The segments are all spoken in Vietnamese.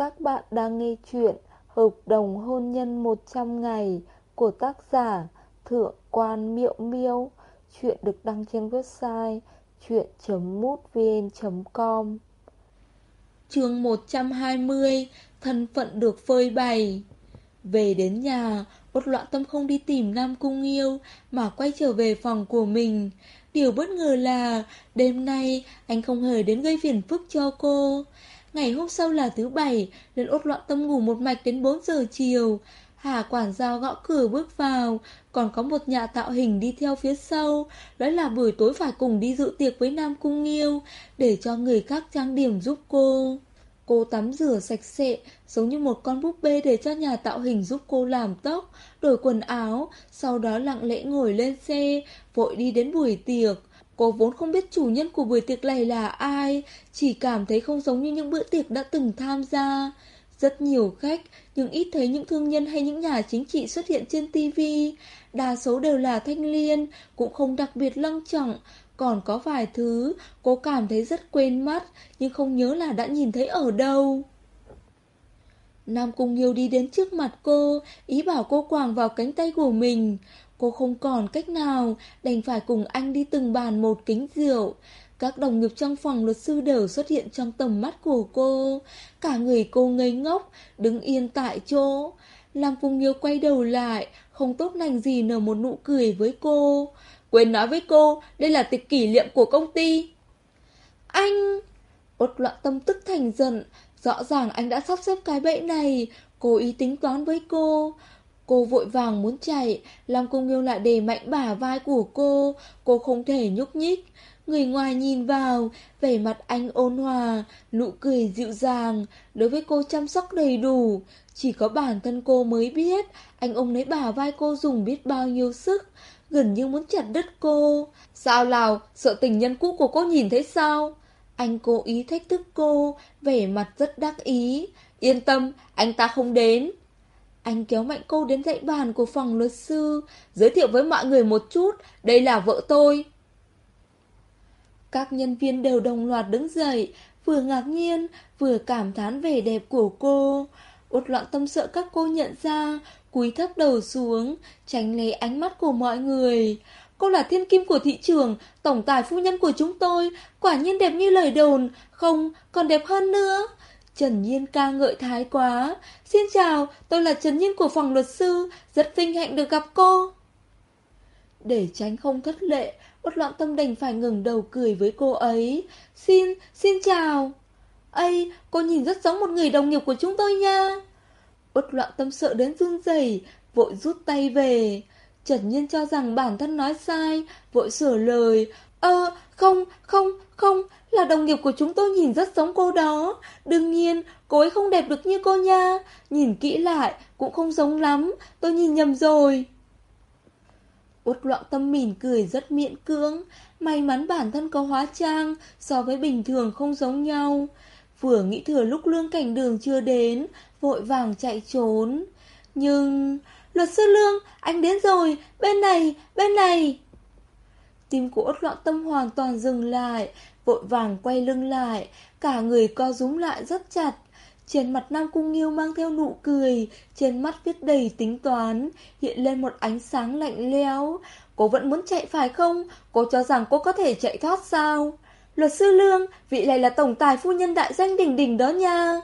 Các bạn đang nghe chuyện Hợp đồng hôn nhân 100 ngày của tác giả Thượng quan Miệu Miêu. Chuyện được đăng trên website chuyện.mútvn.com Chương 120 Thân phận được phơi bày Về đến nhà, Út loạn tâm không đi tìm Nam Cung Yêu mà quay trở về phòng của mình. Điều bất ngờ là đêm nay anh không hề đến gây phiền phức cho cô. Ngày hôm sau là thứ bảy, nên ốt loạn tâm ngủ một mạch đến 4 giờ chiều. Hà quản giao gõ cửa bước vào, còn có một nhà tạo hình đi theo phía sau, Đó là buổi tối phải cùng đi dự tiệc với Nam Cung Nghiêu, để cho người khác trang điểm giúp cô. Cô tắm rửa sạch sẽ, giống như một con búp bê để cho nhà tạo hình giúp cô làm tóc, đổi quần áo, sau đó lặng lẽ ngồi lên xe, vội đi đến buổi tiệc. Cô vốn không biết chủ nhân của buổi tiệc này là ai, chỉ cảm thấy không giống như những bữa tiệc đã từng tham gia. Rất nhiều khách, nhưng ít thấy những thương nhân hay những nhà chính trị xuất hiện trên TV. Đa số đều là thanh liên, cũng không đặc biệt long trọng. Còn có vài thứ, cô cảm thấy rất quên mắt, nhưng không nhớ là đã nhìn thấy ở đâu. Nam Cung Nghiêu đi đến trước mặt cô, ý bảo cô quàng vào cánh tay của mình. Cô không còn cách nào, đành phải cùng anh đi từng bàn một kính rượu. Các đồng nghiệp trong phòng luật sư đều xuất hiện trong tầm mắt của cô. Cả người cô ngây ngốc, đứng yên tại chỗ. Lam phùng Nghiêu quay đầu lại, không tốt lành gì nở một nụ cười với cô. Quên nói với cô, đây là tiệc kỷ niệm của công ty. Anh... Ốt loạn tâm tức thành giận, rõ ràng anh đã sắp xếp cái bẫy này, cố ý tính toán với cô. Cô vội vàng muốn chạy, Lam Cung Nghiêu lại đè mạnh bả vai của cô, cô không thể nhúc nhích. Người ngoài nhìn vào, vẻ mặt anh ôn hòa, nụ cười dịu dàng, đối với cô chăm sóc đầy đủ. Chỉ có bản thân cô mới biết, anh ôm lấy bả vai cô dùng biết bao nhiêu sức, gần như muốn chặt đứt cô. Sao nào, sợ tình nhân cũ của cô nhìn thấy sao? Anh cố ý thách thức cô, vẻ mặt rất đắc ý. Yên tâm, anh ta không đến. Anh kéo mạnh cô đến dãy bàn của phòng luật sư, giới thiệu với mọi người một chút, đây là vợ tôi. Các nhân viên đều đồng loạt đứng dậy, vừa ngạc nhiên, vừa cảm thán vẻ đẹp của cô. Út loạn tâm sợ các cô nhận ra, cúi thấp đầu xuống, tránh lấy ánh mắt của mọi người. Cô là thiên kim của thị trường, tổng tài phu nhân của chúng tôi, quả nhiên đẹp như lời đồn, không, còn đẹp hơn nữa. Trần Nhiên ca ngợi thái quá. Xin chào, tôi là Trần Nhiên của phòng luật sư, rất vinh hạnh được gặp cô. Để tránh không thất lệ, bất loạn tâm đành phải ngừng đầu cười với cô ấy. Xin, xin chào. Ây, cô nhìn rất giống một người đồng nghiệp của chúng tôi nha. bất loạn tâm sợ đến run rẩy, vội rút tay về. Trần Nhiên cho rằng bản thân nói sai, vội sửa lời. Ơ, không, không, không, là đồng nghiệp của chúng tôi nhìn rất giống cô đó. Đương nhiên, cô ấy không đẹp được như cô nha. Nhìn kỹ lại, cũng không giống lắm, tôi nhìn nhầm rồi. Út loạn tâm mỉm cười rất miễn cưỡng, may mắn bản thân có hóa trang, so với bình thường không giống nhau. Vừa nghĩ thừa lúc lương cảnh đường chưa đến, vội vàng chạy trốn. Nhưng... Luật sư Lương, anh đến rồi, bên này, bên này. Tim của ốt loạn tâm hoàn toàn dừng lại, vội vàng quay lưng lại, cả người co rúm lại rất chặt. Trên mặt Nam Cung Nghiêu mang theo nụ cười, trên mắt viết đầy tính toán, hiện lên một ánh sáng lạnh lẽo. Cô vẫn muốn chạy phải không? Cô cho rằng cô có thể chạy thoát sao? Luật sư Lương, vị này là tổng tài phu nhân đại danh đỉnh đỉnh đó nha.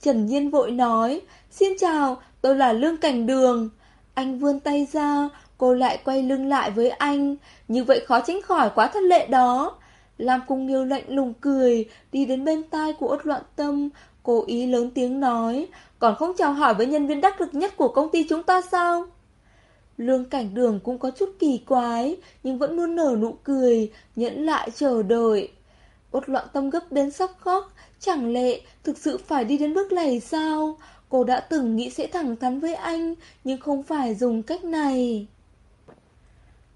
Trần Nhiên vội nói, xin chào, tôi là Lương Cảnh Đường. Anh vươn tay ra, cô lại quay lưng lại với anh, như vậy khó tránh khỏi quá thất lệ đó. Lam Cung Nghiêu lạnh lùng cười, đi đến bên tai của Út loạn tâm, cố ý lớn tiếng nói, còn không chào hỏi với nhân viên đắc lực nhất của công ty chúng ta sao? Lương cảnh đường cũng có chút kỳ quái, nhưng vẫn luôn nở nụ cười, nhẫn lại chờ đợi. Út loạn tâm gấp đến sắp khóc, chẳng lẽ thực sự phải đi đến bước này sao? Cô đã từng nghĩ sẽ thẳng thắn với anh, nhưng không phải dùng cách này.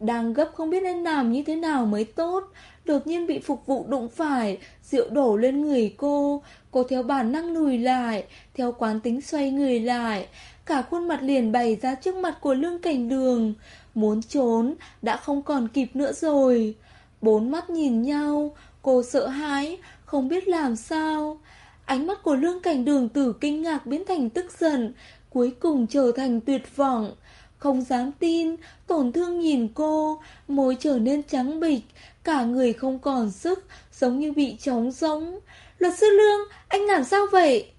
Đang gấp không biết nên làm như thế nào mới tốt, đột nhiên bị phục vụ đụng phải, rượu đổ lên người cô, cô theo bản năng lùi lại, theo quán tính xoay người lại, cả khuôn mặt liền bày ra trước mặt của lương cảnh đường, muốn trốn, đã không còn kịp nữa rồi. Bốn mắt nhìn nhau, cô sợ hãi, không biết làm sao. Ánh mắt của lương cảnh đường từ kinh ngạc biến thành tức giận, cuối cùng trở thành tuyệt vọng. Không dám tin, tổn thương nhìn cô, môi trở nên trắng bịch, cả người không còn sức, giống như bị trống rỗng. Luật sư Lương, anh làm sao vậy?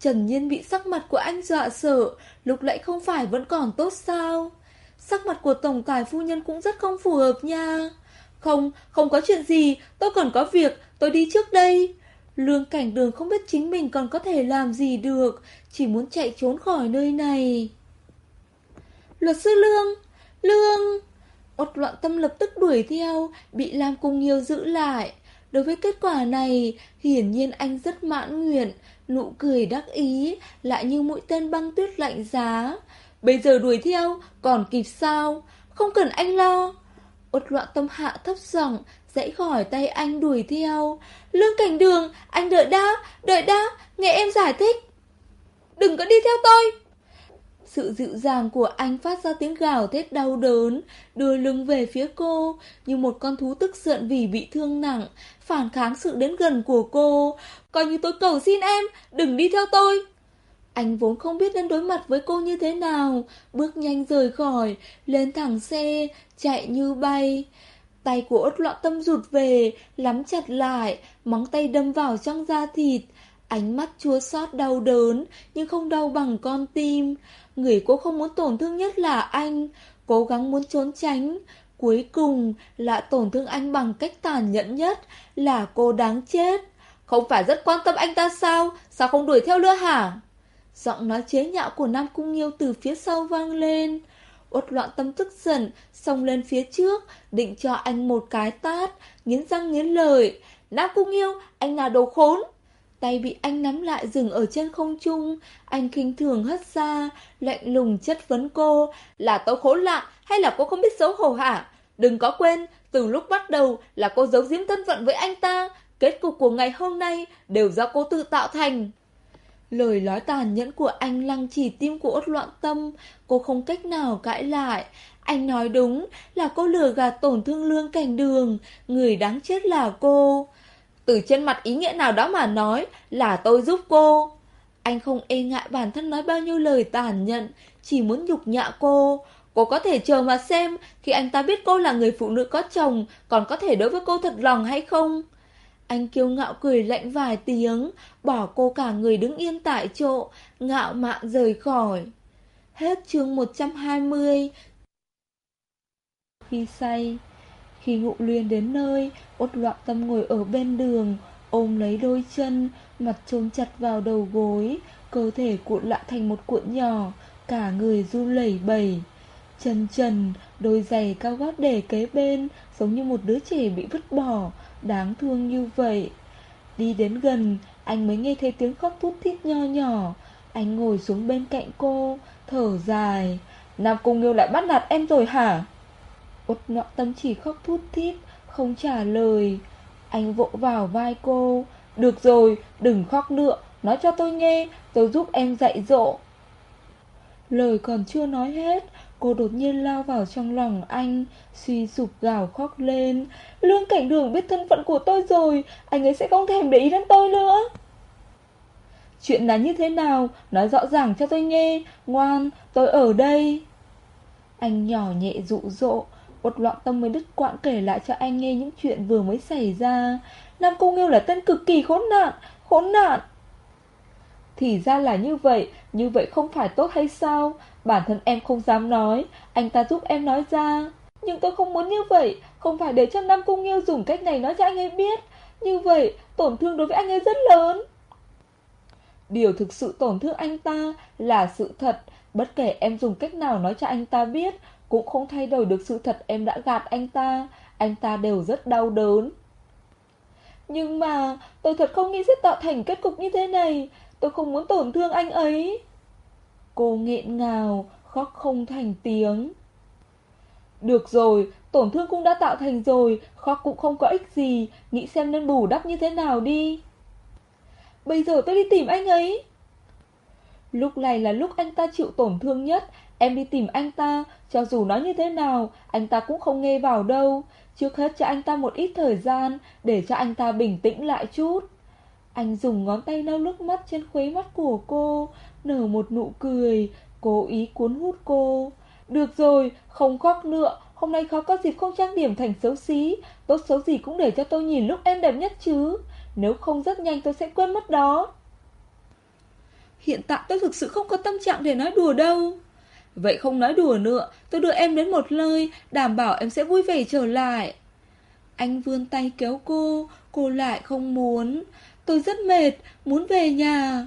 Trần Nhiên bị sắc mặt của anh dọa sợ, lúc lại không phải vẫn còn tốt sao? Sắc mặt của tổng tài phu nhân cũng rất không phù hợp nha. Không, không có chuyện gì, tôi còn có việc, tôi đi trước đây. Lương cảnh đường không biết chính mình còn có thể làm gì được, chỉ muốn chạy trốn khỏi nơi này. Luật sư Lương, Lương... một loạn tâm lập tức đuổi theo, bị Lam Cung Nghiêu giữ lại. Đối với kết quả này, hiển nhiên anh rất mãn nguyện, nụ cười đắc ý, lại như mũi tên băng tuyết lạnh giá. Bây giờ đuổi theo, còn kịp sao? Không cần anh lo. một loạn tâm hạ thấp giọng, dãy khỏi tay anh đuổi theo. Lương cảnh đường, anh đợi đã, đợi đã, nghe em giải thích. Đừng có đi theo tôi. Sự dịu dàng của anh phát ra tiếng gào thét đau đớn, đưa lưng về phía cô, như một con thú tức giận vì bị thương nặng, phản kháng sự đến gần của cô. Coi như tôi cầu xin em, đừng đi theo tôi. Anh vốn không biết nên đối mặt với cô như thế nào, bước nhanh rời khỏi, lên thẳng xe, chạy như bay. Tay của ốt loạn tâm rụt về, lắm chặt lại, móng tay đâm vào trong da thịt. Ánh mắt chua xót đau đớn, nhưng không đau bằng con tim. Người cô không muốn tổn thương nhất là anh, cố gắng muốn trốn tránh. Cuối cùng là tổn thương anh bằng cách tàn nhẫn nhất, là cô đáng chết. Không phải rất quan tâm anh ta sao? Sao không đuổi theo nữa hả? Giọng nói chế nhạo của Nam Cung Nghiêu từ phía sau vang lên. Uất loạn tâm tức giận, xông lên phía trước, định cho anh một cái tát, nghiến răng nghiến lời Nam Cung Nghiêu, anh là đồ khốn. Tay bị anh nắm lại dừng ở trên không trung, anh khinh thường hất ra, lạnh lùng chất vấn cô, là tôi khốn lạ hay là cô không biết xấu hổ hả? Đừng có quên, từ lúc bắt đầu là cô giấu giếm thân phận với anh ta, kết cục của ngày hôm nay đều do cô tự tạo thành. Lời nói tàn nhẫn của anh lăng chỉ tim của ốt loạn tâm, cô không cách nào cãi lại. Anh nói đúng là cô lừa gạt tổn thương lương cảnh đường, người đáng chết là cô. Từ trên mặt ý nghĩa nào đó mà nói là tôi giúp cô. Anh không e ngại bản thân nói bao nhiêu lời tàn nhẫn, chỉ muốn nhục nhã cô. Cô có thể chờ mà xem khi anh ta biết cô là người phụ nữ có chồng, còn có thể đối với cô thật lòng hay không. Anh kiêu ngạo cười lạnh vài tiếng, bỏ cô cả người đứng yên tại chỗ, ngạo mạn rời khỏi. Hết chương 120 Khi say khi ngụ luyên đến nơi, ốt loạn tâm ngồi ở bên đường, ôm lấy đôi chân, mặt trông chặt vào đầu gối, cơ thể cuộn lại thành một cuộn nhỏ, cả người run lẩy bẩy. Chân trần, đôi giày cao gót để kế bên, giống như một đứa trẻ bị vứt bỏ, đáng thương như vậy. Đi đến gần, anh mới nghe thấy tiếng khóc thút thít nho nhỏ. Anh ngồi xuống bên cạnh cô, thở dài. Nam Cung Nghiêu lại bắt nạt em rồi hả? Út nọ tâm chỉ khóc thút thít, không trả lời. Anh vỗ vào vai cô. Được rồi, đừng khóc nữa, nói cho tôi nghe, tôi giúp em dạy dỗ. Lời còn chưa nói hết, Cô đột nhiên lao vào trong lòng anh Suy sụp gào khóc lên Lương cảnh đường biết thân phận của tôi rồi Anh ấy sẽ không thèm để ý đến tôi nữa Chuyện là như thế nào Nói rõ ràng cho tôi nghe Ngoan tôi ở đây Anh nhỏ nhẹ dụ dỗ Uất loạn tâm mới đứt quãng kể lại cho anh nghe những chuyện vừa mới xảy ra Nam Cung Nghiêu là tên cực kỳ khốn nạn Khốn nạn thì ra là như vậy, như vậy không phải tốt hay sao? Bản thân em không dám nói, anh ta giúp em nói ra. Nhưng tôi không muốn như vậy, không phải để cho Nam Cung Nghiêu dùng cách này nói cho anh ấy biết. Như vậy, tổn thương đối với anh ấy rất lớn. Điều thực sự tổn thương anh ta là sự thật, bất kể em dùng cách nào nói cho anh ta biết, cũng không thay đổi được sự thật em đã gạt anh ta, anh ta đều rất đau đớn. Nhưng mà, tôi thật không nghĩ sẽ tạo thành kết cục như thế này, Tôi không muốn tổn thương anh ấy. Cô nghẹn ngào Khóc không thành tiếng. Được rồi Tổn thương cũng đã tạo thành rồi. Khóc cũng không có ích gì. Nghĩ xem nên bù đắp như thế nào đi. Bây giờ tôi đi tìm anh ấy. Lúc này là lúc anh ta chịu tổn thương nhất. Em đi tìm anh ta Cho dù nói như thế nào Anh ta cũng không nghe vào đâu Trước hết cho anh ta một ít thời gian Để cho anh ta bình tĩnh lại chút Anh dùng ngón tay lau nước mắt trên khuấy mắt của cô, nở một nụ cười, cố ý cuốn hút cô. Được rồi, không khóc nữa, hôm nay khó có dịp không trang điểm thành xấu xí, tốt xấu gì cũng để cho tôi nhìn lúc em đẹp nhất chứ. Nếu không rất nhanh tôi sẽ quên mất đó. Hiện tại tôi thực sự không có tâm trạng để nói đùa đâu. Vậy không nói đùa nữa, tôi đưa em đến một nơi, đảm bảo em sẽ vui vẻ trở lại. Anh vươn tay kéo cô, cô lại không muốn. Tôi rất mệt, muốn về nhà.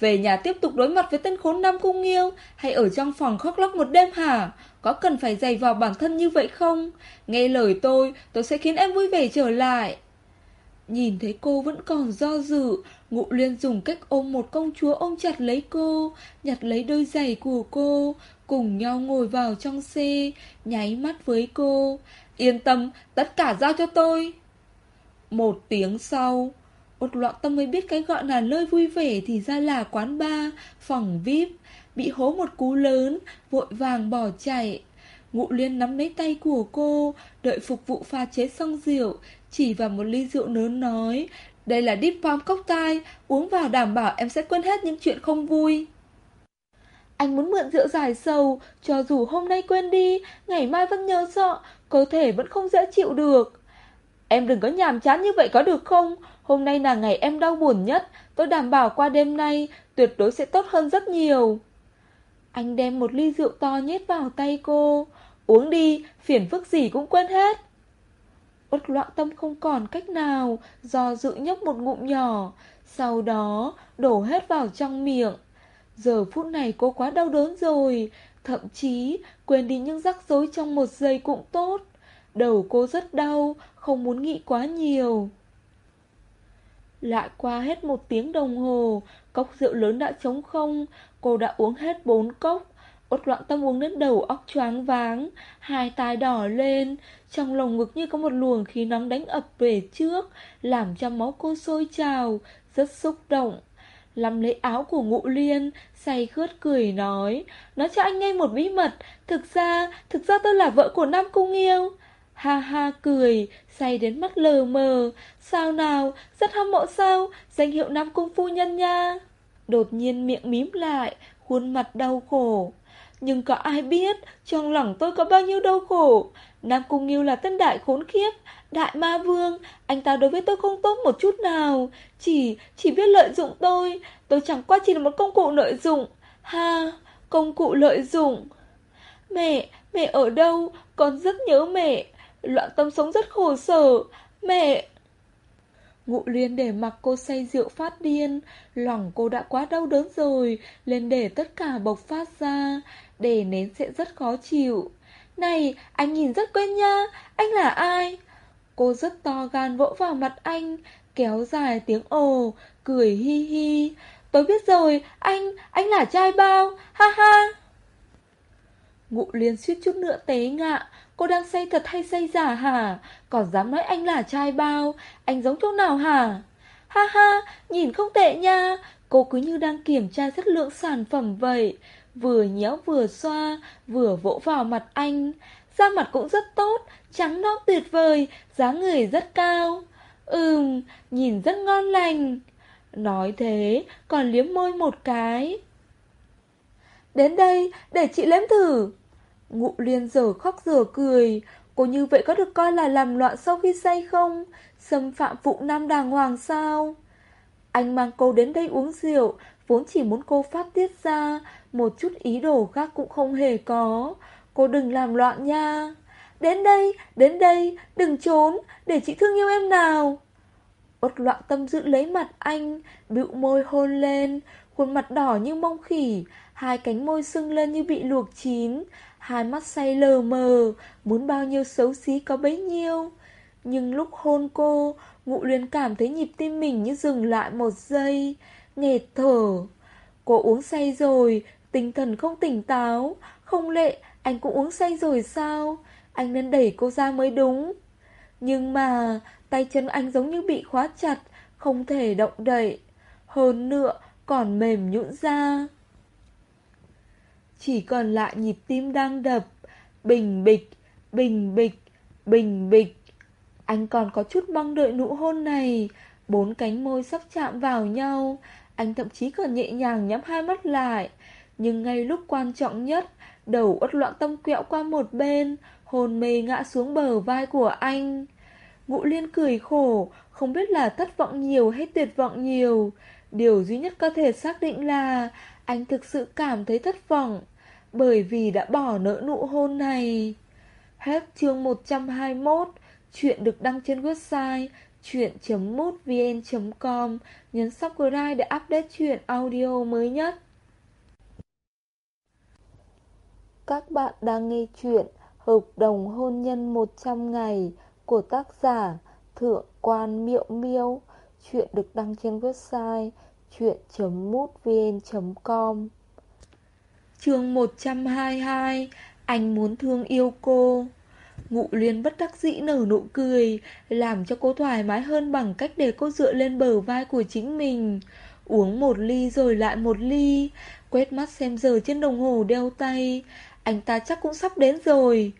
Về nhà tiếp tục đối mặt với tên khốn Nam Cung yêu Hay ở trong phòng khóc lóc một đêm hả Có cần phải dày vào bản thân như vậy không Nghe lời tôi Tôi sẽ khiến em vui vẻ trở lại Nhìn thấy cô vẫn còn do dự Ngụ liên dùng cách ôm một công chúa ôm chặt lấy cô Nhặt lấy đôi giày của cô Cùng nhau ngồi vào trong xe Nháy mắt với cô Yên tâm tất cả giao cho tôi Một tiếng sau Út loạn tâm mới biết cái gọi là nơi vui vẻ thì ra là quán bar, phòng VIP. Bị hố một cú lớn, vội vàng bỏ chạy. Ngụ liên nắm lấy tay của cô, đợi phục vụ pha chế xong rượu, chỉ vào một ly rượu lớn nói. Đây là Deep Palm cốc tai, uống vào đảm bảo em sẽ quên hết những chuyện không vui. Anh muốn mượn rượu giải sầu, cho dù hôm nay quên đi, ngày mai vẫn nhớ sợ, cơ thể vẫn không dễ chịu được. Em đừng có nhàm chán như vậy có được không? Hôm nay là ngày em đau buồn nhất, tôi đảm bảo qua đêm nay tuyệt đối sẽ tốt hơn rất nhiều. Anh đem một ly rượu to nhét vào tay cô. Uống đi, phiền phức gì cũng quên hết. Uất loạn tâm không còn cách nào, do dự nhấp một ngụm nhỏ, sau đó đổ hết vào trong miệng. Giờ phút này cô quá đau đớn rồi, thậm chí quên đi những rắc rối trong một giây cũng tốt. Đầu cô rất đau, không muốn nghĩ quá nhiều. Lại qua hết một tiếng đồng hồ, cốc rượu lớn đã trống không, cô đã uống hết bốn cốc. Ốt loạn tâm uống đến đầu óc choáng váng, hai tai đỏ lên, trong lồng ngực như có một luồng khí nóng đánh ập về trước, làm cho máu cô sôi trào, rất xúc động. Lắm lấy áo của ngụ liên, say khướt cười nói, nói cho anh nghe một bí mật, thực ra, thực ra tôi là vợ của Nam Cung Yêu. Ha ha cười, say đến mắt lờ mờ. Sao nào, rất hâm mộ sao, danh hiệu Nam Cung Phu Nhân nha. Đột nhiên miệng mím lại, khuôn mặt đau khổ. Nhưng có ai biết trong lòng tôi có bao nhiêu đau khổ. Nam Cung Nghiêu là tên đại khốn khiếp, đại ma vương. Anh ta đối với tôi không tốt một chút nào. Chỉ, chỉ biết lợi dụng tôi. Tôi chẳng qua chỉ là một công cụ lợi dụng. Ha, công cụ lợi dụng. Mẹ, mẹ ở đâu? Con rất nhớ mẹ. Loạn tâm sống rất khổ sở Mẹ Ngụ liên để mặc cô say rượu phát điên Lòng cô đã quá đau đớn rồi Lên để tất cả bộc phát ra để nén sẽ rất khó chịu. Này anh nhìn rất quen nha. Anh là ai? Cô rất to gan vỗ vào mặt anh Kéo dài tiếng ồ Cười hi hi. Tôi biết rồi anh Anh là trai bao. Ha ha. Ngụ liên suýt chút nữa té ngạ Cô đang say thật hay say giả hả? Còn dám nói anh là trai bao. Anh giống chỗ nào hả? Ha ha, nhìn không tệ nha. Cô cứ như đang kiểm tra chất lượng sản phẩm vậy. Vừa nhéo vừa xoa Vừa vỗ vào mặt anh. Da mặt cũng rất tốt Trắng nõn tuyệt vời dáng người rất cao. Ừm, nhìn rất ngon lành. Nói thế Còn liếm môi một cái. Đến đây để chị lếm thử. Ngụ liên giờ khóc giờ cười. Cô như vậy có được coi là làm loạn sau khi say không? Xâm phạm phụ nam đàng hoàng sao? Anh mang cô đến đây uống rượu Vốn chỉ muốn cô phát tiết ra Một chút ý đồ khác cũng không hề có. Cô đừng làm loạn nha. Đến đây, đến đây, đừng trốn Để chị thương yêu em nào. Út loạn tâm giữ lấy mặt anh bĩu môi hôn lên Khuôn mặt đỏ như mông khỉ Hai cánh môi sưng lên như bị luộc chín Hai mắt say lờ mờ Muốn bao nhiêu xấu xí có bấy nhiêu. Nhưng lúc hôn cô Ngụ luyến cảm thấy nhịp tim mình như dừng lại một giây. Nghẹt thở. Cô uống say rồi Tinh thần không tỉnh táo. Không lệ anh cũng uống say rồi sao? Anh nên đẩy cô ra mới đúng. Nhưng mà Tay chân anh giống như bị khóa chặt Không thể động đậy. Hơn nữa còn mềm nhũn ra. Chỉ còn lại nhịp tim đang đập. Bình bịch, bình bịch, bình bịch. Anh còn có chút mong đợi nụ hôn này. Bốn cánh môi sắp chạm vào nhau. Anh thậm chí còn nhẹ nhàng nhắm hai mắt lại. Nhưng ngay lúc quan trọng nhất, Đầu uất loạn tâm quẹo qua một bên, Hồn mê ngã xuống bờ vai của anh. Ngũ liên cười khổ, Không biết là thất vọng nhiều hay tuyệt vọng nhiều. Điều duy nhất có thể xác định là Anh thực sự cảm thấy thất vọng, Bởi vì đã bỏ nỡ nụ hôn này. Hết chương 121 Chuyện được đăng trên website chuyện.mútvn.com Nhấn subscribe để update chuyện audio mới nhất. Các bạn đang nghe chuyện Hợp đồng hôn nhân 100 ngày của tác giả Thượng quan Miệu Miêu. Chuyện được đăng trên website chuyện.mútvn.com Chương 122 Anh muốn thương yêu cô Ngụ liên bất đắc dĩ nở nụ cười, Làm cho cô thoải mái hơn bằng cách để cô dựa lên bờ vai của chính mình. Uống một ly rồi lại một ly, Quét mắt xem giờ trên đồng hồ đeo tay. Anh ta chắc cũng sắp đến rồi.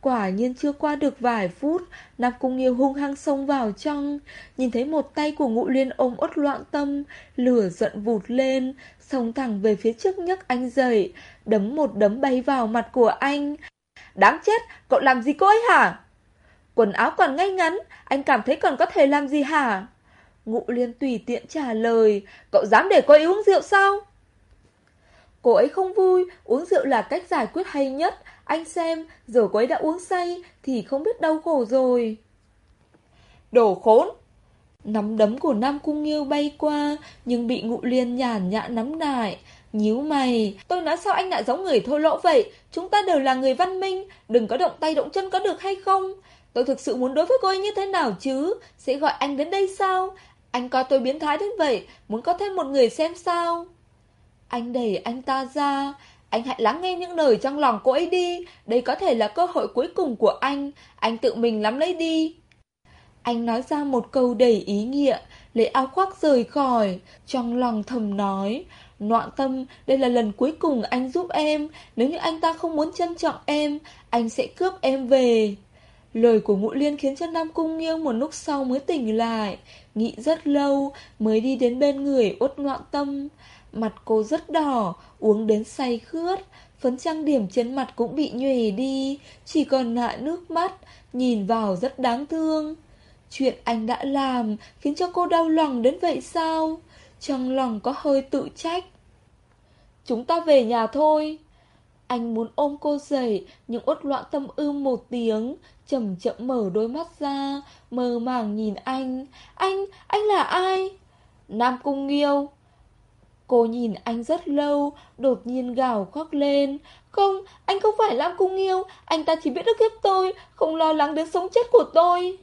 Quả nhiên chưa qua được vài phút, Nam Cung Nghiêu hung hăng xông vào trong. Nhìn thấy một tay của ngụ liên ôm ốt loạn tâm, Lửa giận vụt lên, Xông thẳng về phía trước nhấc anh dậy, Đấm một đấm bay vào mặt của anh. Đáng chết, cậu làm gì cô ấy hả? Quần áo còn ngay ngắn, anh cảm thấy còn có thể làm gì hả? Ngụ liên tùy tiện trả lời, cậu dám để cô ấy uống rượu sao? Cô ấy không vui, uống rượu là cách giải quyết hay nhất. Anh xem, giờ cô ấy đã uống say thì không biết đau khổ rồi. Đồ khốn! Nắm đấm của Nam Cung Nghiêu bay qua, nhưng bị ngụ liên nhàn nhã nắm lại. Nhíu mày, tôi nói sao anh lại giống người thô lỗ vậy? Chúng ta đều là người văn minh, đừng có động tay động chân có được hay không? Tôi thực sự muốn đối với cô ấy như thế nào chứ? Sẽ gọi anh đến đây sao? Anh coi tôi biến thái đến vậy, muốn có thêm một người xem sao? Anh đẩy anh ta ra, anh hãy lắng nghe những lời trong lòng cô ấy đi, đây có thể là cơ hội cuối cùng của anh, anh tự mình nắm lấy đi. Anh nói ra một câu đầy ý nghĩa, lấy áo khoác rời khỏi, trong lòng thầm nói, Noạn tâm, đây là lần cuối cùng anh giúp em, nếu như anh ta không muốn trân trọng em, anh sẽ cướp em về. Lời của Ngũ Liên khiến cho Nam Cung nghiêng một lúc sau mới tỉnh lại, nghĩ rất lâu mới đi đến bên người uất noạn tâm. Mặt cô rất đỏ, uống đến say khướt, phấn trang điểm trên mặt cũng bị nhòe đi, chỉ còn lại nước mắt, nhìn vào rất đáng thương. Chuyện anh đã làm khiến cho cô đau lòng đến vậy sao? Trong lòng có hơi tự trách Chúng ta về nhà thôi. Anh muốn ôm cô dậy Nhưng uất loạn tâm ư một tiếng Chậm chậm mở đôi mắt ra Mơ màng nhìn anh. Anh, anh là ai? Nam Cung Nghiêu. Cô nhìn anh rất lâu Đột nhiên gào khóc lên. Không, anh không phải Nam Cung Nghiêu Anh ta chỉ biết ức hiếp tôi Không lo lắng đến sống chết của tôi.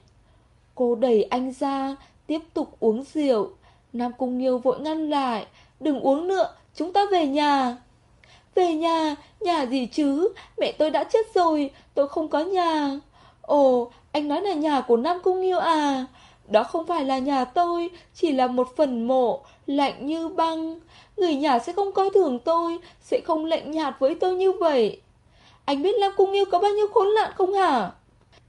Cô đẩy anh ra Tiếp tục uống rượu. Nam Cung Nghiêu vội ngăn lại. Đừng uống nữa, chúng ta về nhà. Về nhà, nhà gì chứ? Mẹ tôi đã chết rồi, tôi không có nhà. Ồ, anh nói là nhà của Nam Cung Nghiêu à? Đó không phải là nhà tôi Chỉ là một phần mộ Lạnh như băng. Người nhà sẽ không coi thường tôi Sẽ không lạnh nhạt với tôi như vậy. Anh biết Nam Cung Nghiêu có bao nhiêu khốn nạn không hả?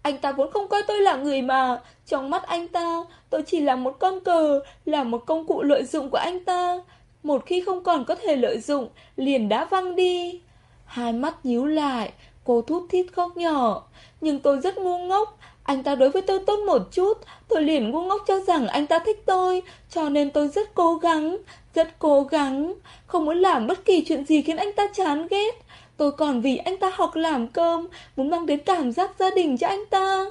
Anh ta vốn không coi tôi là người mà. Trong mắt anh ta Tôi chỉ là một con cờ Là một công cụ lợi dụng của anh ta. Một khi không còn có thể lợi dụng, Liền đã văng đi. Hai mắt nhíu lại, Cô thút thít khóc nhỏ. Nhưng tôi rất ngu ngốc, Anh ta đối với tôi tốt một chút. Tôi liền ngu ngốc cho rằng anh ta thích tôi, Cho nên tôi rất cố gắng, Rất cố gắng. Không muốn làm bất kỳ chuyện gì khiến anh ta chán ghét. Tôi còn vì anh ta học làm cơm, Muốn mang đến cảm giác gia đình cho anh ta.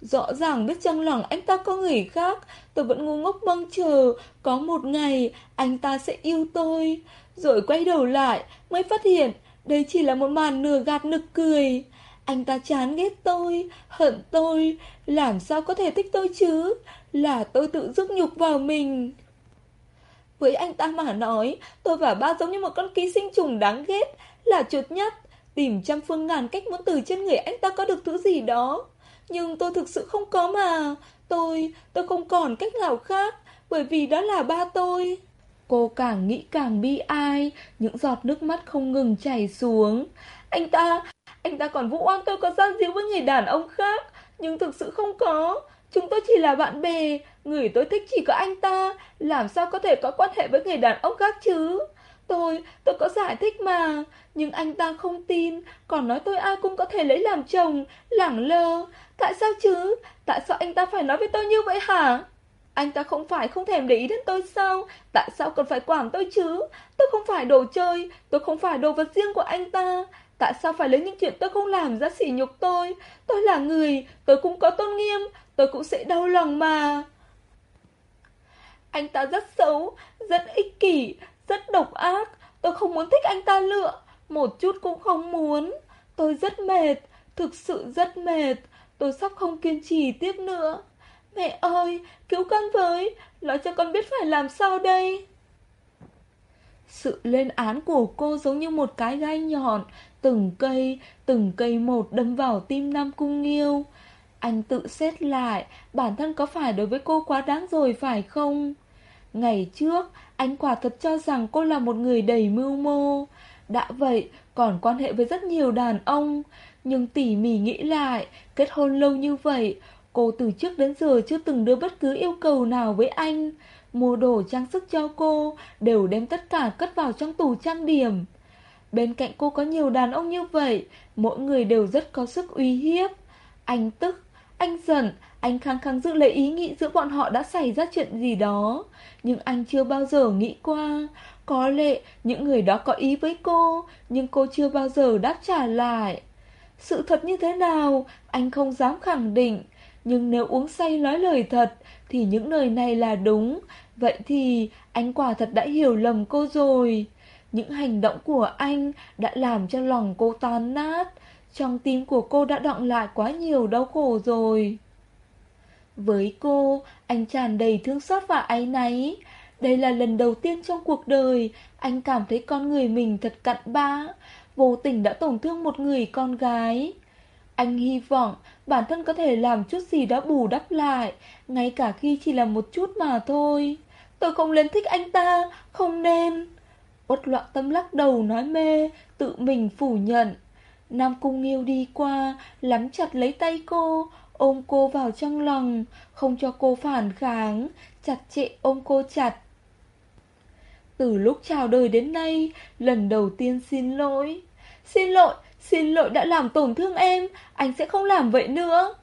Rõ ràng biết trong lòng anh ta có người khác. Tôi vẫn ngu ngốc mong chờ. Có một ngày anh ta sẽ yêu tôi. Rồi quay đầu lại Mới phát hiện Đây chỉ là một màn nửa gạt nực cười. Anh ta chán ghét tôi Hận tôi. Làm sao có thể thích tôi chứ? Là tôi tự giúp nhục vào mình. Với anh ta mà nói Tôi và ba giống như một con ký sinh trùng đáng ghét. Là chuột nhất, tìm trăm phương ngàn cách muốn từ trên người anh ta có được thứ gì đó. Nhưng tôi thực sự không có mà. Tôi, tôi không còn cách nào khác, bởi vì đó là ba tôi. Cô càng nghĩ càng bi ai, những giọt nước mắt không ngừng chảy xuống. Anh ta, anh ta còn vũ oan tôi có giao díu với người đàn ông khác, nhưng thực sự không có. chúng tôi chỉ là bạn bè, người tôi thích chỉ có anh ta, làm sao có thể có quan hệ với người đàn ông khác chứ? Tôi, tôi có giải thích mà, nhưng anh ta không tin, còn nói tôi ai cũng có thể lấy làm chồng, lẳng lơ. Tại sao chứ? Tại sao anh ta phải nói với tôi như vậy hả? Anh ta không phải không thèm để ý đến tôi sao? Tại sao còn phải quản tôi chứ? Tôi không phải đồ chơi, tôi không phải đồ vật riêng của anh ta. Tại sao phải lấy những chuyện tôi không làm ra sỉ nhục tôi? Tôi là người, tôi cũng có tôn nghiêm, tôi cũng sẽ đau lòng mà. Anh ta rất xấu, rất ích kỷ, rất độc ác. Tôi không muốn thích anh ta lựa, một chút cũng không muốn. Tôi rất mệt, thực sự rất mệt. Tôi sắp không kiên trì tiếp nữa. Mẹ ơi, cứu con với, nói cho con biết phải làm sao đây. Sự lên án của cô giống như một cái gai nhọn, từng cây, từng cây một đâm vào tim Nam Cung Nghiêu. Anh tự xét lại, bản thân có phải đối với cô quá đáng rồi phải không? Ngày trước, anh quả thật cho rằng cô là một người đầy mưu mô. Đã vậy, còn quan hệ với rất nhiều đàn ông. Nhưng tỉ mỉ nghĩ lại, kết hôn lâu như vậy, cô từ trước đến giờ chưa từng đưa bất cứ yêu cầu nào với anh. Mua đồ trang sức cho cô, đều đem tất cả cất vào trong tủ trang điểm. Bên cạnh cô có nhiều đàn ông như vậy, mỗi người đều rất có sức uy hiếp. Anh tức, anh giận, anh khăng khăng giữ lấy ý nghĩ giữa bọn họ đã xảy ra chuyện gì đó. Nhưng anh chưa bao giờ nghĩ qua. Có lẽ những người đó có ý với cô, nhưng cô chưa bao giờ đáp trả lại. Sự thật như thế nào, anh không dám khẳng định. Nhưng nếu uống say nói lời thật, thì những lời này là đúng. Vậy thì anh quả thật đã hiểu lầm cô rồi. Những hành động của anh đã làm cho lòng cô tan nát. Trong tim của cô đã đọng lại quá nhiều đau khổ rồi. Với cô, anh tràn đầy thương xót và áy náy. Đây là lần đầu tiên trong cuộc đời anh cảm thấy con người mình thật cặn bã, vô tình đã tổn thương một người con gái. Anh hy vọng bản thân có thể làm chút gì đó bù đắp lại, ngay cả khi chỉ là một chút mà thôi. Tôi không nên thích anh ta, không nên. Uất loạn tâm lắc đầu nói mê, tự mình phủ nhận. Nam Cung Nghiêu đi qua, lắm chặt lấy tay cô, ôm cô vào trong lòng, không cho cô phản kháng, chặt chẽ ôm cô chặt. Từ lúc chào đời đến nay, lần đầu tiên xin lỗi. Xin lỗi, xin lỗi đã làm tổn thương em, anh sẽ không làm vậy nữa.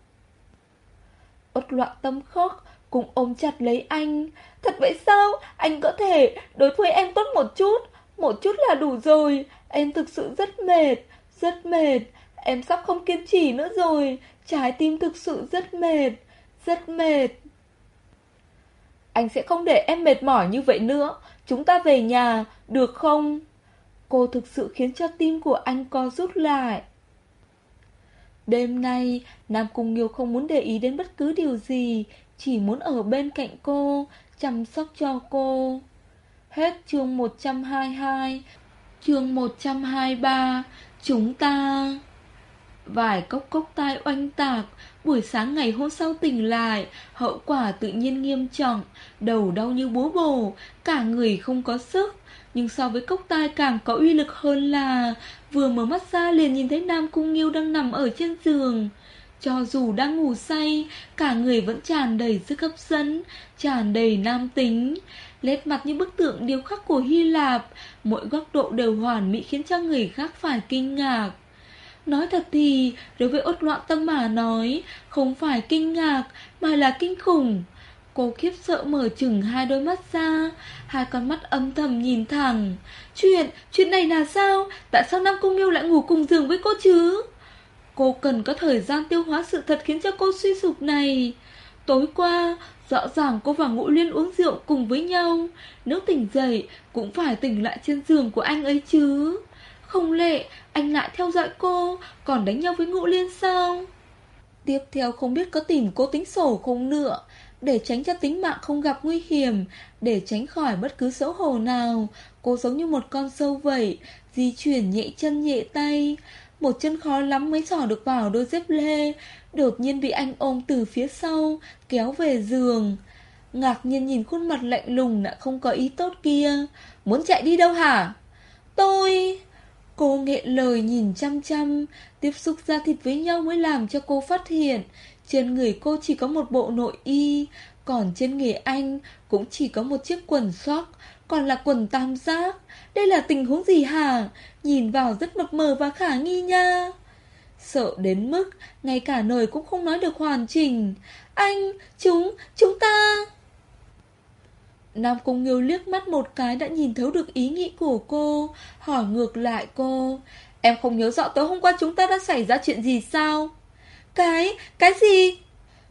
Ất loạn tâm khóc, cũng ôm chặt lấy anh. Thật vậy sao? Anh có thể đối với em tốt một chút, một chút là đủ rồi. Em thực sự rất mệt, rất mệt. Em sắp không kiên trì nữa rồi. Trái tim thực sự rất mệt, rất mệt. Anh sẽ không để em mệt mỏi như vậy nữa. Chúng ta về nhà, được không? Cô thực sự khiến cho tim của anh co rút lại. Đêm nay, Nam Cung Nghiêu không muốn để ý đến bất cứ điều gì, chỉ muốn ở bên cạnh cô, chăm sóc cho cô. Hết chương 122, chương 123, chúng ta... Vài cốc cốc tai oanh tạc, buổi sáng ngày hôm sau tỉnh lại, hậu quả tự nhiên nghiêm trọng, đầu đau như búa bổ, cả người không có sức. Nhưng so với cốc tai càng có uy lực hơn là Vừa mở mắt ra liền nhìn thấy Nam Cung Nghiêu đang nằm ở trên giường. Cho dù đang ngủ say Cả người vẫn tràn đầy sức hấp dẫn Tràn đầy nam tính. Nét mặt như bức tượng điêu khắc của Hy Lạp. Mỗi góc độ đều hoàn mỹ khiến cho người khác phải kinh ngạc. Nói thật thì, đối với ốt loạn tâm mà nói, không phải kinh ngạc, mà là kinh khủng. Cô khiếp sợ mở chừng hai đôi mắt ra Hai con mắt âm thầm nhìn thẳng. Chuyện, chuyện này là sao? Tại sao Nam Cung Miêu lại ngủ cùng giường với cô chứ? Cô cần có thời gian tiêu hóa sự thật khiến cho cô suy sụp này. Tối qua Rõ ràng cô và Ngũ Liên uống rượu cùng với nhau Nếu tỉnh dậy Cũng phải tỉnh lại trên giường của anh ấy chứ Không lệ Anh lại theo dõi cô Còn đánh nhau với Ngũ Liên sao Tiếp theo không biết có tìm cô tính sổ không nữa để tránh cho tính mạng không gặp nguy hiểm, để tránh khỏi bất cứ xấu hổ nào. Cô giống như một con sâu vậy, di chuyển nhẹ chân nhẹ tay. Một chân khó lắm mới sỏ được vào đôi dép lê, đột nhiên bị anh ôm từ phía sau, kéo về giường. Ngạc nhiên nhìn khuôn mặt lạnh lùng đã không có ý tốt kia. Muốn chạy đi đâu hả? Tôi... Cô nghẹn lời nhìn chăm chăm, tiếp xúc da thịt với nhau mới làm cho cô phát hiện trên người cô chỉ có một bộ nội y, còn trên người anh cũng chỉ có một chiếc quần sóc, còn là quần tam giác. Đây là tình huống gì hả? Nhìn vào rất mập mờ và khả nghi nha. Sợ đến mức ngay cả lời cũng không nói được hoàn chỉnh. Anh, chúng, chúng ta... Nam Cung Nghiêu liếc mắt một cái đã nhìn thấu được ý nghĩ của cô, hỏi ngược lại cô. Em không nhớ rõ tối hôm qua chúng ta đã xảy ra chuyện gì sao? Cái, cái gì?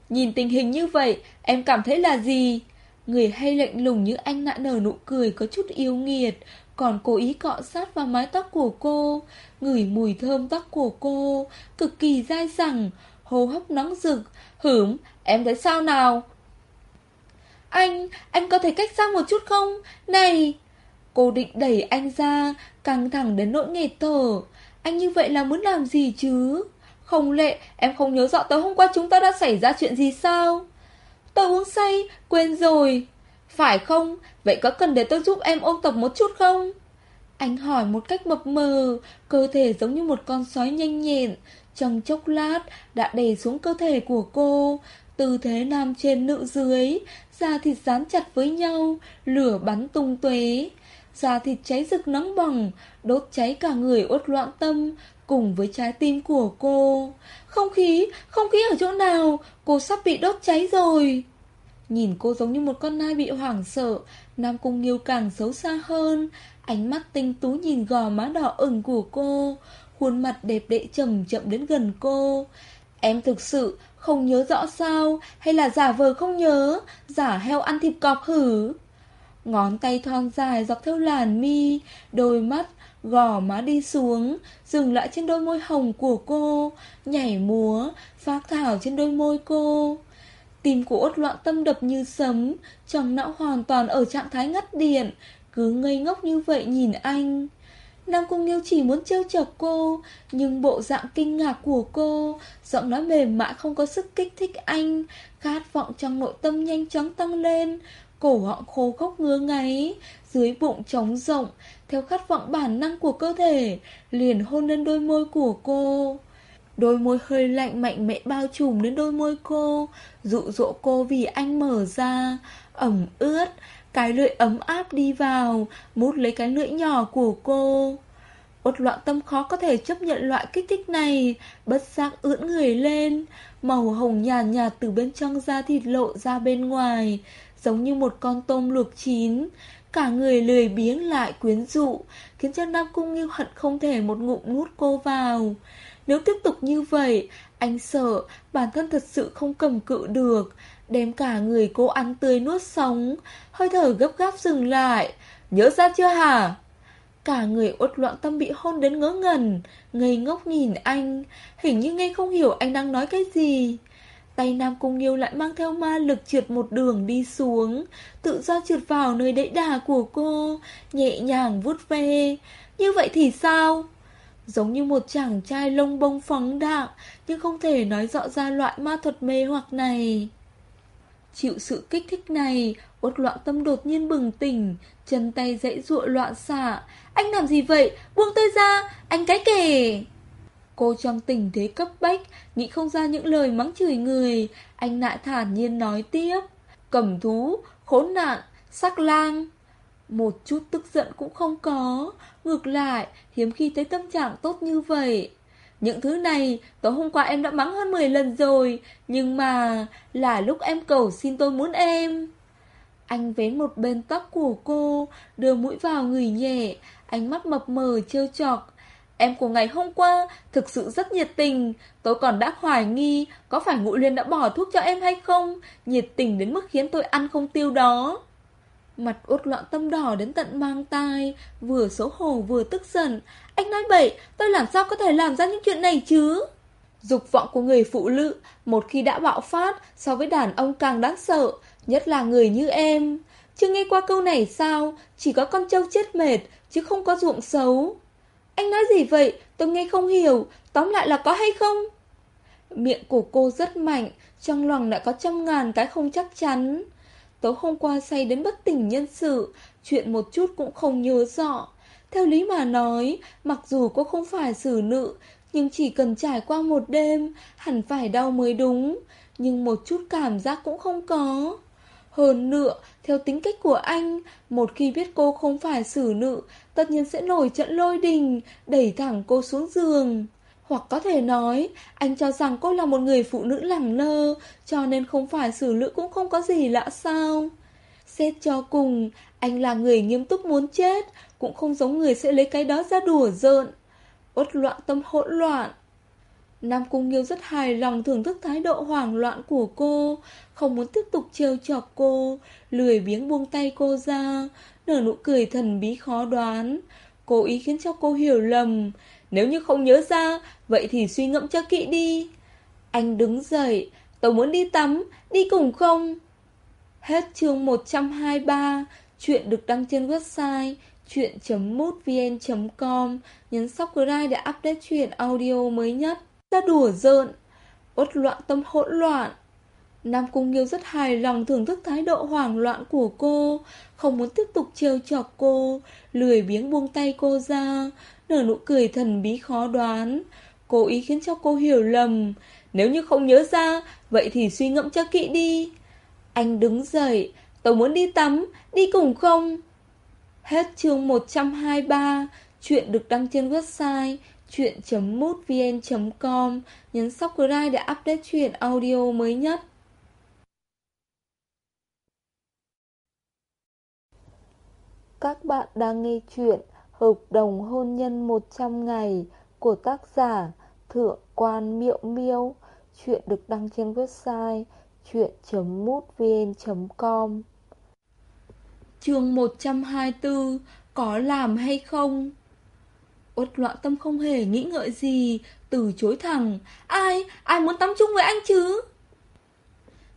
Nhìn tình hình như vậy, em cảm thấy là gì? Người hay lạnh lùng như anh nã nở nụ cười có chút yêu nghiệt, còn cố ý cọ sát vào mái tóc của cô, ngửi mùi thơm tóc của cô, cực kỳ dai dẳng, hô hấp nóng rực. Hửm, em thấy sao nào? Anh, anh có thể cách xa một chút không? Này! Cô định đẩy anh ra, căng thẳng đến nỗi nghẹt thở. Anh như vậy là muốn làm gì chứ? Không lệ, em không nhớ rõ tối hôm qua chúng ta đã xảy ra chuyện gì sao? Tôi uống say, quên rồi. Phải không? Vậy có cần để tôi giúp em ôn tập một chút không? Anh hỏi một cách mập mờ, cơ thể giống như một con sói nhanh nhẹn. Trong chốc lát đã đè xuống cơ thể của cô, tư thế nam trên nữ dưới, da thịt dán chặt với nhau, lửa bắn tung tuế. Da thịt cháy rực nóng bỏng, đốt cháy cả người uất loạn tâm, cùng với trái tim của cô. Không khí, không khí ở chỗ nào, cô sắp bị đốt cháy rồi. Nhìn cô giống như một con nai bị hoảng sợ, Nam Cung Nghiêu càng xấu xa hơn, ánh mắt tinh tú nhìn gò má đỏ ửng của cô, khuôn mặt đẹp đẽ chậm chậm đến gần cô. Em thực sự không nhớ rõ sao, hay là giả vờ không nhớ, giả heo ăn thịt cọp hử? Ngón tay thon dài dọc theo làn mi, đôi mắt, gò má đi xuống, dừng lại trên đôi môi hồng của cô, nhảy múa, phát thảo trên đôi môi cô. Tim của ốt loạn tâm đập như sấm, trong não hoàn toàn ở trạng thái ngắt điện, cứ ngây ngốc như vậy nhìn anh. Nam Cung Nghiêu chỉ muốn trêu chọc cô, nhưng bộ dạng kinh ngạc của cô, giọng nói mềm mại không có sức kích thích anh, khát vọng trong nội tâm nhanh chóng tăng lên, cổ họng khô khốc ngứa ngáy, dưới bụng trống rộng, theo khát vọng bản năng của cơ thể, liền hôn lên đôi môi của cô. Đôi môi hơi lạnh mạnh mẽ bao trùm đến đôi môi cô, dụ dỗ cô vì anh mở ra, ẩm ướt, cái lưỡi ấm áp đi vào, mút lấy cái lưỡi nhỏ của cô. Ốt loạn tâm khó có thể chấp nhận loại kích thích này, bất giác ưỡn người lên, màu hồng nhàn nhạt, nhạt từ bên trong da thịt lộ ra bên ngoài, giống như một con tôm luộc chín. Cả người lười biếng lại quyến rũ, khiến cho Nam Cung Nghiêu hận không thể một ngụm nuốt cô vào. Nếu tiếp tục như vậy, anh sợ bản thân thật sự không cầm cự được, đem cả người cô ăn tươi nuốt sống, hơi thở gấp gáp dừng lại. Nhớ ra chưa hả? Cả người uất loạn tâm bị hôn đến ngớ ngẩn, ngây ngốc nhìn anh, hình như nghe không hiểu anh đang nói cái gì. Tay Nam Cung Nghiêu lại mang theo ma lực trượt một đường đi xuống, tự do trượt vào nơi đẫy đà của cô, nhẹ nhàng vuốt ve. Như vậy thì sao? Giống như một chàng trai lông bông phóng đạm, nhưng không thể nói rõ ra loại ma thuật mê hoặc này. Chịu sự kích thích này, uất loạn tâm đột nhiên bừng tỉnh, chân tay dãy ruộng loạn xạ. Anh làm gì vậy? Buông tôi ra, anh cái kể. Cô trong tình thế cấp bách, nghĩ không ra những lời mắng chửi người, anh lại thản nhiên nói tiếp. cẩm thú, khốn nạn, sắc lang. Một chút tức giận cũng không có, ngược lại, hiếm khi thấy tâm trạng tốt như vậy. Những thứ này, tối hôm qua em đã mắng hơn 10 lần rồi, nhưng mà là lúc em cầu xin tôi muốn em. Anh vén một bên tóc của cô, đưa mũi vào người nhẹ, ánh mắt mập mờ trêu chọc. Em của ngày hôm qua thực sự rất nhiệt tình, tôi còn đã hoài nghi có phải Ngụ Liên đã bỏ thuốc cho em hay không, nhiệt tình đến mức khiến tôi ăn không tiêu đó. Mặt út loạn tâm đỏ đến tận mang tai, vừa xấu hổ vừa tức giận. Anh nói bậy, tôi làm sao có thể làm ra những chuyện này chứ? Dục vọng của người phụ nữ, một khi đã bạo phát, so với đàn ông càng đáng sợ, nhất là người như em. Chưa nghe qua câu này sao, chỉ có con trâu chết mệt, chứ không có ruộng xấu. Anh nói gì vậy, tôi nghe không hiểu, tóm lại là có hay không? Miệng của cô rất mạnh, trong lòng lại có trăm ngàn cái không chắc chắn. Tối hôm qua say đến bất tỉnh nhân sự, chuyện một chút cũng không nhớ rõ. Theo lý mà nói, mặc dù cô không phải xử nữ, nhưng chỉ cần trải qua một đêm, hẳn phải đau mới đúng. nhưng một chút cảm giác cũng không có. Hơn nữa, theo tính cách của anh, một khi biết cô không phải xử nữ, tất nhiên sẽ nổi trận lôi đình, đẩy thẳng cô xuống giường. Hoặc có thể nói, anh cho rằng cô là một người phụ nữ lẳng lơ, cho nên không phải xử nữ cũng không có gì lạ sao. Xét cho cùng, anh là người nghiêm túc muốn chết, cũng không giống người sẽ lấy cái đó ra đùa giỡn. Uất loạn tâm hỗn loạn. Nam Cung Nghiêu rất hài lòng thưởng thức thái độ hoảng loạn của cô, không muốn tiếp tục trêu chọc cô, lười biếng buông tay cô ra, nở nụ cười thần bí khó đoán. Cố ý khiến cho cô hiểu lầm, nếu như không nhớ ra, vậy thì suy ngẫm cho kỹ đi. Anh đứng dậy, tôi muốn đi tắm, đi cùng không? Hết chương 123, chuyện được đăng trên website chuyện.mútvn.com, nhấn subscribe để update chuyện audio mới nhất. Ta đùa giỡn, uất loạn tâm hỗn loạn. Nam Cung Nghiêu rất hài lòng thưởng thức thái độ hoảng loạn của cô, không muốn tiếp tục trêu chọc cô, lười biếng buông tay cô ra, nở nụ cười thần bí khó đoán, cố ý khiến cho cô hiểu lầm. Nếu như không nhớ ra, vậy thì suy ngẫm cho kỹ đi. Anh đứng dậy, tôi muốn đi tắm, đi cùng không? Hết chương 123, chuyện được đăng trên website chuyện.mútvn.com, nhấn subscribe để update chuyện audio mới nhất. Các bạn đang nghe chuyện Hợp đồng hôn nhân 100 ngày của tác giả Thượng quan Miệu Miêu. Chuyện được đăng trên website chuyện.mútvn.com Chương 124 Có làm hay không? Uất loạn tâm không hề nghĩ ngợi gì Từ chối thẳng Ai, ai muốn tắm chung với anh chứ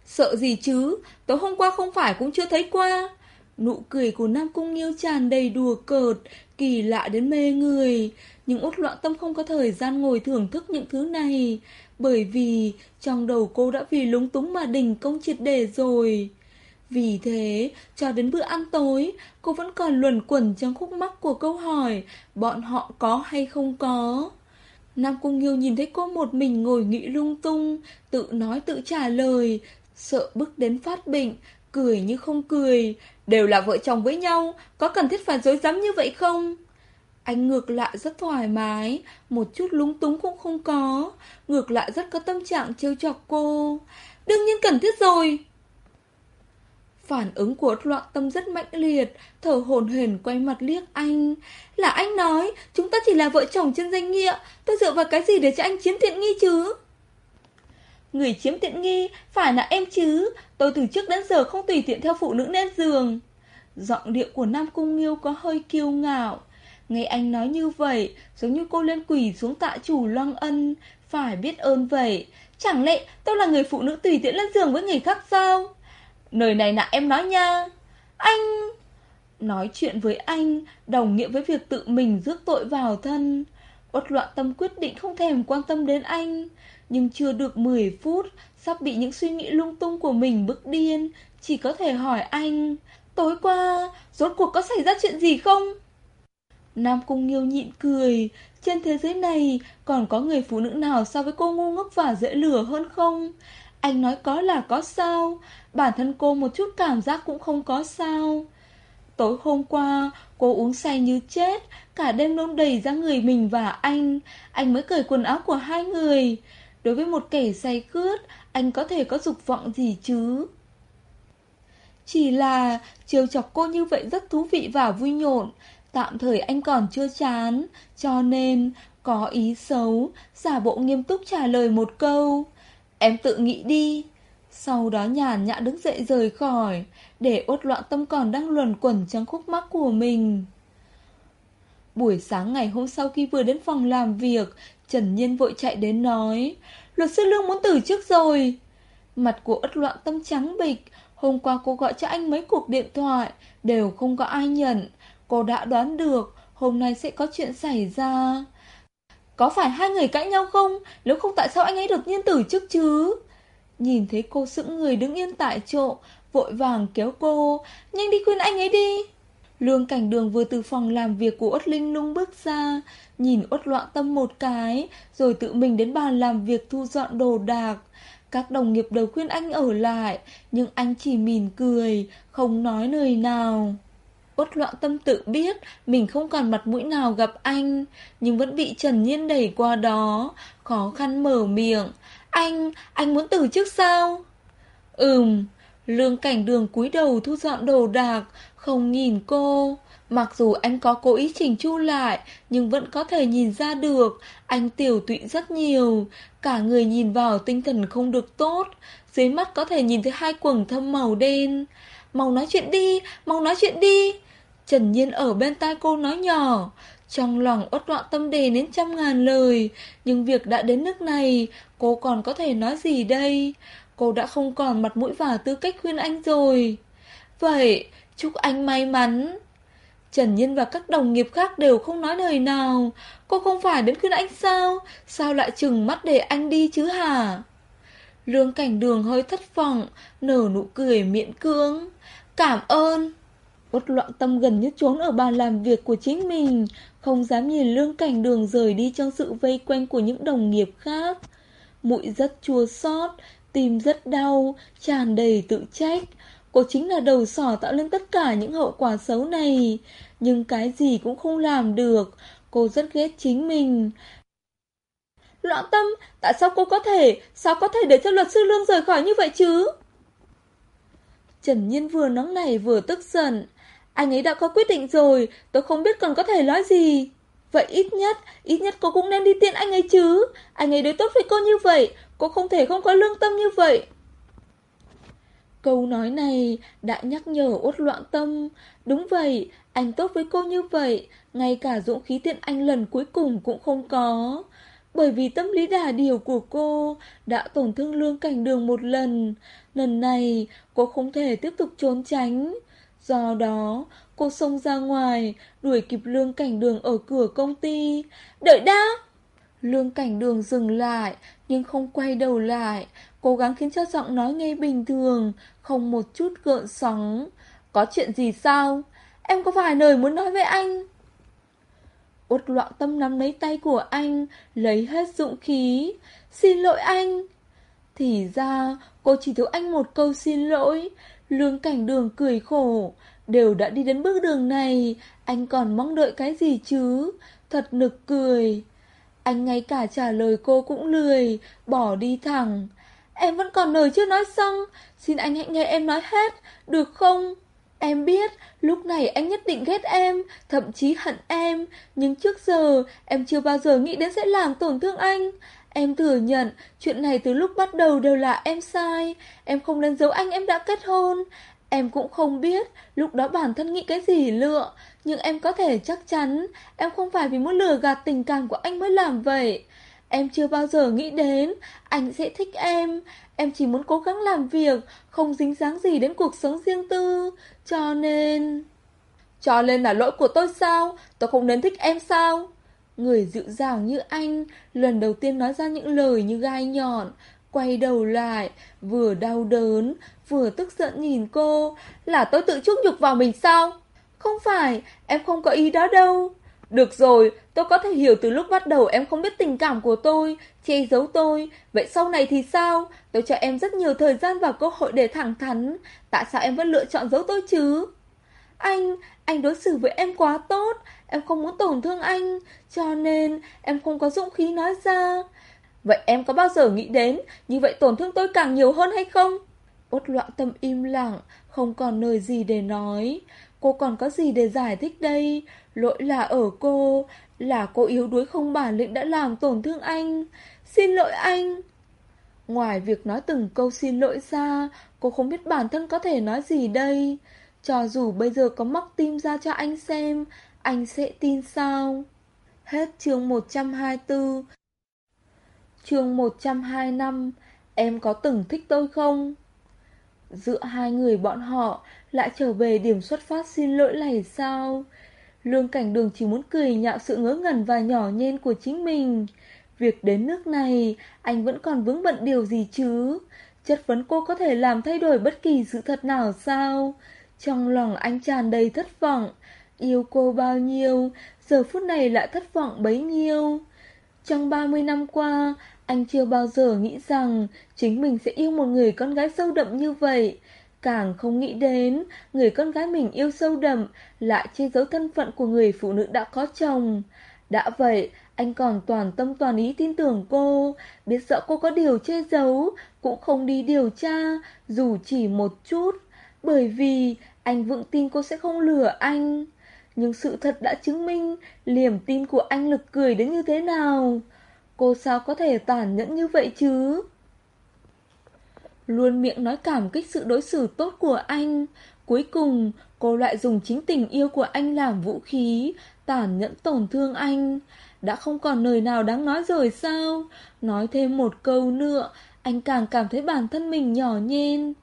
Sợ gì chứ Tối hôm qua không phải cũng chưa thấy qua Nụ cười của Nam Cung Nghiêu tràn đầy đùa cợt Kỳ lạ đến mê người. Nhưng Út loạn tâm không có thời gian ngồi thưởng thức những thứ này Bởi vì Trong đầu cô đã vì lúng túng mà đình công triệt đề rồi. Vì thế, cho đến bữa ăn tối, cô vẫn còn luẩn quẩn trong khúc mắc của câu hỏi bọn họ có hay không có. Nam Cung Nghiêu nhìn thấy cô một mình ngồi nghĩ lung tung, tự nói tự trả lời, sợ bức đến phát bệnh, cười như không cười, đều là vợ chồng với nhau, có cần thiết phải dối rắm như vậy không? Anh ngược lại rất thoải mái, một chút lúng túng cũng không có, ngược lại rất có tâm trạng trêu chọc cô. Đương nhiên cần thiết rồi. Phản ứng của loạn tâm rất mãnh liệt, thở hồn hển quay mặt liếc anh. Là anh nói, chúng ta chỉ là vợ chồng trên danh nghĩa, tôi dựa vào cái gì để cho anh chiếm tiện nghi chứ? Người chiếm tiện nghi phải là em chứ, tôi từ trước đến giờ không tùy tiện theo phụ nữ lên giường. Giọng điệu của Nam Cung Nghiêu có hơi kiêu ngạo. Nghe anh nói như vậy, giống như cô lên quỷ xuống tạ chủ loang ân, phải biết ơn vậy. Chẳng lẽ tôi là người phụ nữ tùy tiện lên giường với người khác sao? Nơi này là em nói nha. Anh... Nói chuyện với anh đồng nghĩa với việc tự mình rước tội vào thân. Bất loạn tâm quyết định không thèm quan tâm đến anh. Nhưng chưa được 10 phút, sắp bị những suy nghĩ lung tung của mình bức điên. Chỉ có thể hỏi anh, tối qua, rốt cuộc có xảy ra chuyện gì không? Nam Cung Nghiêu nhịn cười, trên thế giới này còn có người phụ nữ nào so với cô ngu ngốc và dễ lửa hơn không? Anh nói có là có sao Bản thân cô một chút cảm giác cũng không có sao Tối hôm qua Cô uống say như chết Cả đêm nôn đầy ra người mình và anh Anh mới cởi quần áo của hai người Đối với một kẻ say khướt Anh có thể có dục vọng gì chứ Chỉ là Chiều chọc cô như vậy rất thú vị và vui nhộn Tạm thời anh còn chưa chán Cho nên Có ý xấu Giả bộ nghiêm túc trả lời một câu Em tự nghĩ đi. Sau đó nhàn nhã đứng dậy rời khỏi, để uất loạn tâm còn đang luẩn quẩn trong khúc mắc của mình. Buổi sáng ngày hôm sau khi vừa đến phòng làm việc, Trần Nhiên vội chạy đến nói, luật sư Lương muốn từ trước rồi. Mặt của ất loạn tâm trắng bịch, hôm qua cô gọi cho anh mấy cuộc điện thoại, đều không có ai nhận. Cô đã đoán được, hôm nay sẽ có chuyện xảy ra. Có phải hai người cãi nhau không? Nếu không tại sao anh ấy đột nhiên từ chức chứ? Nhìn thấy cô sững người đứng yên tại chỗ, vội vàng kéo cô, nhanh đi khuyên anh ấy đi. Lương cảnh đường vừa từ phòng làm việc của út Linh Lung bước ra, nhìn út loạn tâm một cái, rồi tự mình đến bàn làm việc thu dọn đồ đạc. Các đồng nghiệp đều khuyên anh ở lại, nhưng anh chỉ mỉm cười, không nói lời nào. út loạn tâm tự biết mình không còn mặt mũi nào gặp anh, nhưng vẫn bị Trần Nhiên đẩy qua đó, khó khăn mở miệng. Anh, anh muốn từ chức sao? Ừm, lương cảnh đường cúi đầu thu dọn đồ đạc, không nhìn cô. Mặc dù anh có cố ý chỉnh chu lại, nhưng vẫn có thể nhìn ra được, anh tiểu tụy rất nhiều, cả người nhìn vào tinh thần không được tốt, dưới mắt có thể nhìn thấy hai quầng thâm màu đen. Mau nói chuyện đi, mau nói chuyện đi. Trần Nhiên ở bên tai cô nói nhỏ, trong lòng uất loạn tâm đề đến trăm ngàn lời, nhưng việc đã đến nước này, cô còn có thể nói gì đây? Cô đã không còn mặt mũi và tư cách khuyên anh rồi. Vậy, chúc anh may mắn. Trần Nhiên và các đồng nghiệp khác đều không nói lời nào. Cô không phải đến khuyên anh sao? Sao lại chừng mắt để anh đi chứ hả? Lương cảnh đường hơi thất vọng, nở nụ cười miễn cưỡng. Cảm ơn. Út loạn tâm gần như trốn ở bàn làm việc của chính mình, không dám nhìn lương cảnh đường rời đi trong sự vây quanh của những đồng nghiệp khác. Mũi rất chua xót, tim rất đau, tràn đầy tự trách. Cô chính là đầu sỏ tạo nên tất cả những hậu quả xấu này, nhưng cái gì cũng không làm được. Cô rất ghét chính mình. Loạn tâm, tại sao cô có thể, sao có thể để cho luật sư Lương rời khỏi như vậy chứ? Trần Nhiên vừa nóng này vừa tức giận. Anh ấy đã có quyết định rồi, tôi không biết còn có thể nói gì. Vậy ít nhất, ít nhất cô cũng nên đi tiện anh ấy chứ. Anh ấy đối tốt với cô như vậy, cô không thể không có lương tâm như vậy. Câu nói này đã nhắc nhở út loạn tâm. Đúng vậy, anh tốt với cô như vậy, ngay cả dũng khí tiện anh lần cuối cùng cũng không có. Bởi vì tâm lý đà điều của cô đã tổn thương lương cảnh đường một lần. Lần này, cô không thể tiếp tục trốn tránh. Do đó, cô xông ra ngoài, đuổi kịp lương cảnh đường ở cửa công ty. Đợi đã! Lương cảnh đường dừng lại, nhưng không quay đầu lại, cố gắng khiến cho giọng nói nghe bình thường, không một chút gợn sóng. Có chuyện gì sao? Em có vài lời muốn nói với anh. Út loạn tâm nắm lấy tay của anh, lấy hết dũng khí. Xin lỗi anh. Thì ra, cô chỉ thiếu anh một câu xin lỗi. Lương cảnh đường cười khổ. Đều đã đi đến bước đường này, anh còn mong đợi cái gì chứ? Thật nực cười. Anh ngay cả trả lời cô cũng lười, bỏ đi thẳng. Em vẫn còn lời chưa nói xong, xin anh hãy nghe em nói hết, được không? Em biết, lúc này anh nhất định ghét em, thậm chí hận em, nhưng trước giờ em chưa bao giờ nghĩ đến sẽ làm tổn thương anh. Em thừa nhận, chuyện này từ lúc bắt đầu đều là em sai, em không nên giấu anh em đã kết hôn. Em cũng không biết lúc đó bản thân nghĩ cái gì lựa, nhưng em có thể chắc chắn em không phải vì muốn lừa gạt tình cảm của anh mới làm vậy. Em chưa bao giờ nghĩ đến anh sẽ thích em. Em chỉ muốn cố gắng làm việc, không dính dáng gì đến cuộc sống riêng tư. Cho nên... Cho nên là lỗi của tôi sao? Tôi không nên thích em sao? Người dịu dàng như anh, lần đầu tiên nói ra những lời như gai nhọn, quay đầu lại, vừa đau đớn, vừa tức giận nhìn cô, là tôi tự chuốc nhục vào mình sao? Không phải, em không có ý đó đâu. Được rồi, tôi có thể hiểu từ lúc bắt đầu em không biết tình cảm của tôi, che giấu tôi. Vậy sau này thì sao? Tôi cho em rất nhiều thời gian và cơ hội để thẳng thắn. Tại sao em vẫn lựa chọn giấu tôi chứ? Anh, anh đối xử với em quá tốt. Em không muốn tổn thương anh. Cho nên em không có dũng khí nói ra. Vậy em có bao giờ nghĩ đến như vậy tổn thương tôi càng nhiều hơn hay không? bốt loạn tâm im lặng, không còn lời gì để nói. Cô còn có gì để giải thích đây? Lỗi là ở cô, là cô yếu đuối không bản lĩnh đã làm tổn thương anh. Xin lỗi anh. Ngoài việc nói từng câu xin lỗi ra, cô không biết bản thân có thể nói gì đây. Cho dù bây giờ có móc tim ra cho anh xem, anh sẽ tin sao? Hết chương 124 Chương 125 Em có từng thích tôi không? Giữa hai người bọn họ lại trở về điểm xuất phát xin lỗi này sao? Lương cảnh đường chỉ muốn cười nhạo sự ngớ ngẩn và nhỏ nhen của chính mình. Việc đến nước này, anh vẫn còn vướng bận điều gì chứ? Chất vấn cô có thể làm thay đổi bất kỳ sự thật nào sao? Trong lòng anh tràn đầy thất vọng. Yêu cô bao nhiêu, giờ phút này lại thất vọng bấy nhiêu. Trong 30 năm qua, anh chưa bao giờ nghĩ rằng chính mình sẽ yêu một người con gái sâu đậm như vậy. Càng không nghĩ đến, người con gái mình yêu sâu đậm lại che giấu thân phận của người phụ nữ đã có chồng. Đã vậy, anh còn toàn tâm toàn ý tin tưởng cô, biết sợ cô có điều che giấu, cũng không đi điều tra, dù chỉ một chút. Bởi vì anh vững tin cô sẽ không lừa anh. Nhưng sự thật đã chứng minh liềm tin của anh lực cười đến như thế nào. Cô sao có thể tàn nhẫn như vậy chứ? Luôn miệng nói cảm kích sự đối xử tốt của anh. Cuối cùng, cô lại dùng chính tình yêu của anh làm vũ khí, tàn nhẫn tổn thương anh. Đã không còn lời nào đáng nói rồi sao? Nói thêm một câu nữa, anh càng cảm thấy bản thân mình nhỏ nhen.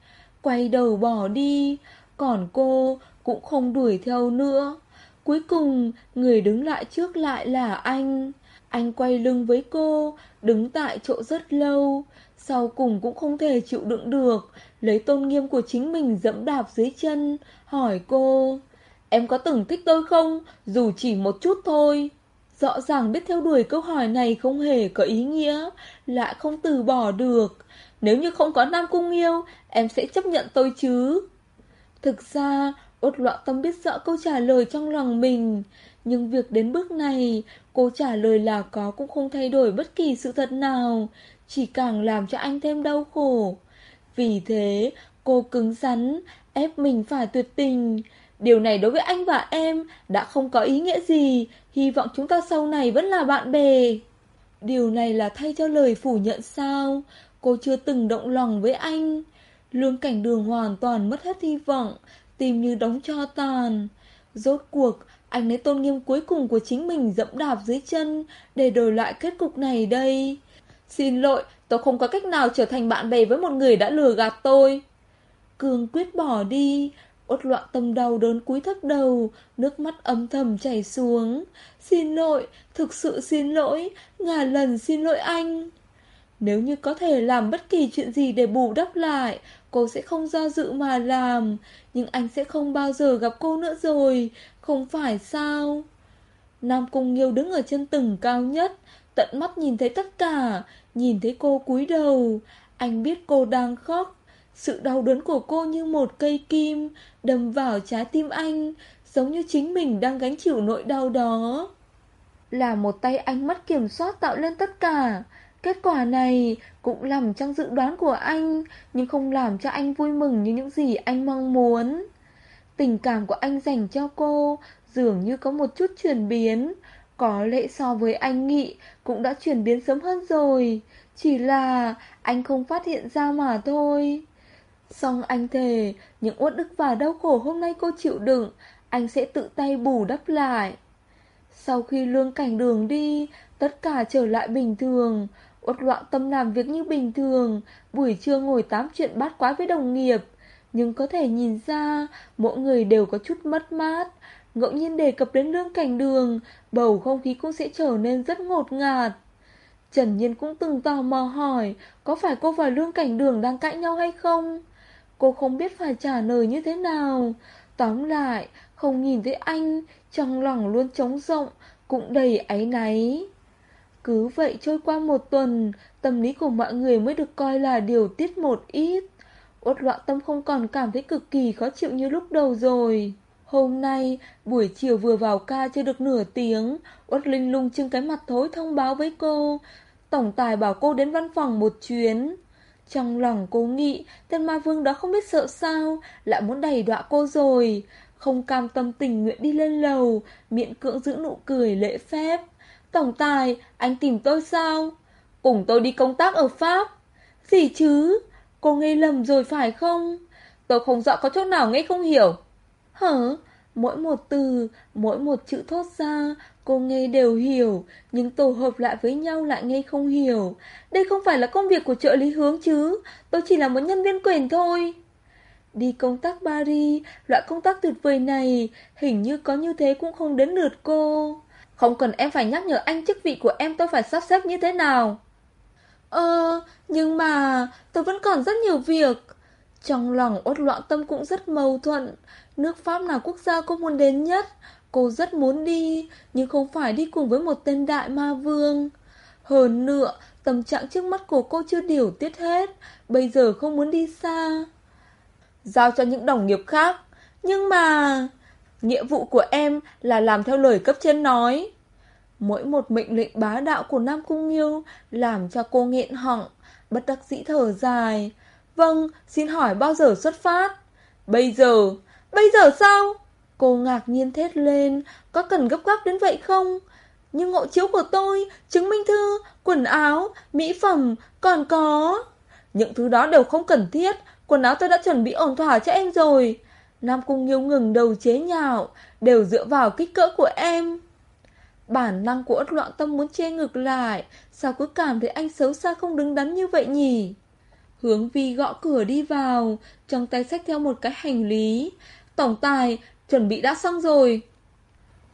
Quay đầu bỏ đi, còn cô cũng không đuổi theo nữa. Cuối cùng, người đứng lại trước lại là anh. Anh quay lưng với cô, đứng tại chỗ rất lâu. Sau cùng cũng không thể chịu đựng được, lấy tôn nghiêm của chính mình dẫm đạp dưới chân, hỏi cô. Em có từng thích tôi không? Dù chỉ một chút thôi. Rõ ràng biết theo đuổi câu hỏi này không hề có ý nghĩa, lại không từ bỏ được. Nếu như không có Nam Cung yêu, em sẽ chấp nhận tôi chứ. Thực ra, Ốt loạn tâm biết rõ câu trả lời trong lòng mình, nhưng việc đến bước này, cô trả lời là có cũng không thay đổi bất kỳ sự thật nào, chỉ càng làm cho anh thêm đau khổ. Vì thế, cô cứng rắn, ép mình phải tuyệt tình. Điều này đối với anh và em đã không có ý nghĩa gì, hy vọng chúng ta sau này vẫn là bạn bè. Điều này là thay cho lời phủ nhận sao? Cô chưa từng động lòng với anh. Lương cảnh đường hoàn toàn mất hết hy vọng, tìm như đóng cho tàn. Rốt cuộc, anh lấy tôn nghiêm cuối cùng của chính mình dẫm đạp dưới chân để đổi lại kết cục này đây. Xin lỗi, tôi không có cách nào trở thành bạn bè với một người đã lừa gạt tôi. Cường quyết bỏ đi, ốt loạn tâm đau đớn cúi thấp đầu, nước mắt âm thầm chảy xuống. Xin lỗi, thực sự xin lỗi, ngàn lần xin lỗi anh. Nếu như có thể làm bất kỳ chuyện gì để bù đắp lại, cô sẽ không do dự mà làm, nhưng anh sẽ không bao giờ gặp cô nữa rồi, không phải sao? Nam Cung Nghiêu đứng ở chân tầng cao nhất, tận mắt nhìn thấy tất cả, nhìn thấy cô cúi đầu, anh biết cô đang khóc. Sự đau đớn của cô như một cây kim, đâm vào trái tim anh, giống như chính mình đang gánh chịu nỗi đau đó. Là một tay anh mất kiểm soát tạo lên tất cả, Kết quả này cũng nằm trong dự đoán của anh, nhưng không làm cho anh vui mừng như những gì anh mong muốn. Tình cảm của anh dành cho cô dường như có một chút chuyển biến, có lẽ so với anh nghĩ cũng đã chuyển biến sớm hơn rồi, chỉ là anh không phát hiện ra mà thôi. Xong anh thề, những uất ức và đau khổ hôm nay cô chịu đựng, anh sẽ tự tay bù đắp lại. Sau khi lương cảnh đường đi, tất cả trở lại bình thường, Uất loạn tâm làm việc như bình thường, buổi trưa ngồi tám chuyện bát quái với đồng nghiệp. Nhưng có thể nhìn ra, mỗi người đều có chút mất mát. Ngẫu nhiên đề cập đến lương cảnh đường, bầu không khí cũng sẽ trở nên rất ngột ngạt. Trần Nhiên cũng từng tò mò hỏi, có phải cô và lương cảnh đường đang cãi nhau hay không? Cô không biết phải trả lời như thế nào. Tóm lại, không nhìn thấy anh, trong lòng luôn trống rộng, cũng đầy áy náy. Cứ vậy trôi qua một tuần, tâm lý của mọi người mới được coi là điều tiết một ít. Uất loạn tâm không còn cảm thấy cực kỳ khó chịu như lúc đầu rồi. Hôm nay, buổi chiều vừa vào ca chưa được nửa tiếng, Uất Linh lung trưng cái mặt thối thông báo với cô. Tổng tài bảo cô đến văn phòng một chuyến. Trong lòng cô nghĩ, tên ma vương đó không biết sợ sao, lại muốn đẩy đọa cô rồi. Không cam tâm tình nguyện đi lên lầu, miệng cưỡng giữ nụ cười lễ phép. Tổng tài, anh tìm tôi sao? Cùng tôi đi công tác ở Pháp. Gì chứ? Cô nghe lầm rồi phải không? Tôi không rõ có chỗ nào nghe không hiểu. Hả? Mỗi một từ, mỗi một chữ thốt ra, cô nghe đều hiểu, nhưng tổ hợp lại với nhau lại nghe không hiểu. Đây không phải là công việc của trợ lý hướng chứ, tôi chỉ là một nhân viên quyền thôi. Đi công tác Paris, loại công tác tuyệt vời này, hình như có như thế cũng không đến lượt cô. Không cần em phải nhắc nhở anh chức vị của em tôi phải sắp xếp như thế nào. Ờ, nhưng mà tôi vẫn còn rất nhiều việc. Trong lòng ốt loạn tâm cũng rất mâu thuẫn. Nước Pháp là quốc gia cô muốn đến nhất. Cô rất muốn đi, nhưng không phải đi cùng với một tên đại ma vương. Hơn nữa, tâm trạng trước mắt của cô chưa điều tiết hết, bây giờ không muốn đi xa. Giao cho những đồng nghiệp khác, nhưng mà... Nghĩa vụ của em là làm theo lời cấp trên nói. Mỗi một mệnh lệnh bá đạo của Nam Cung Nghiêu làm cho cô nghẹn họng, bất đắc dĩ thở dài. Vâng, xin hỏi bao giờ xuất phát? Bây giờ, bây giờ sao? Cô ngạc nhiên thét lên, có cần gấp gáp đến vậy không? Nhưng hộ chiếu của tôi, chứng minh thư, quần áo, mỹ phẩm, còn có... Những thứ đó đều không cần thiết, quần áo tôi đã chuẩn bị ổn thỏa cho em rồi. Nam Cung Nghiêu ngừng đầu chế nhạo, đều dựa vào kích cỡ của em. Bản năng của ất loạn tâm muốn che ngực lại, sao cứ cảm thấy anh xấu xa không đứng đắn như vậy nhỉ? Hướng vi gõ cửa đi vào, trong tay xách theo một cái hành lý. Tổng tài, chuẩn bị đã xong rồi.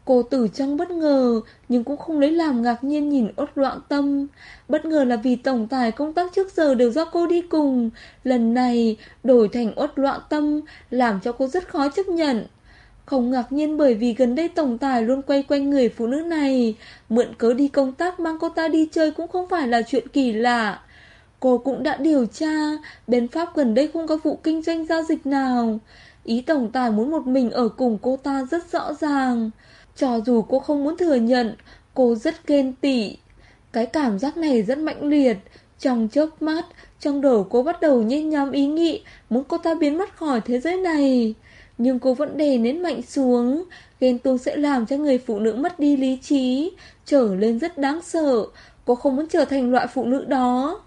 Cô tử trong bất ngờ, nhưng cũng không lấy làm ngạc nhiên nhìn ốt loạn tâm. Bất ngờ là vì tổng tài công tác trước giờ đều do cô đi cùng. Lần này, đổi thành ốt loạn tâm, làm cho cô rất khó chấp nhận. Không ngạc nhiên bởi vì gần đây tổng tài luôn quay quanh người phụ nữ này. Mượn cớ đi công tác mang cô ta đi chơi cũng không phải là chuyện kỳ lạ. Cô cũng đã điều tra, bên Pháp gần đây không có vụ kinh doanh giao dịch nào. Ý tổng tài muốn một mình ở cùng cô ta rất rõ ràng. Cho dù cô không muốn thừa nhận, cô rất ghen tị. Cái cảm giác này rất mạnh liệt. Trong chớp mắt, trong đầu cô bắt đầu nhen nhóm ý nghĩ muốn cô ta biến mất khỏi thế giới này. Nhưng cô vẫn đè nén mạnh xuống. Ghen tuông sẽ làm cho người phụ nữ mất đi lý trí, trở lên rất đáng sợ. Cô không muốn trở thành loại phụ nữ đó.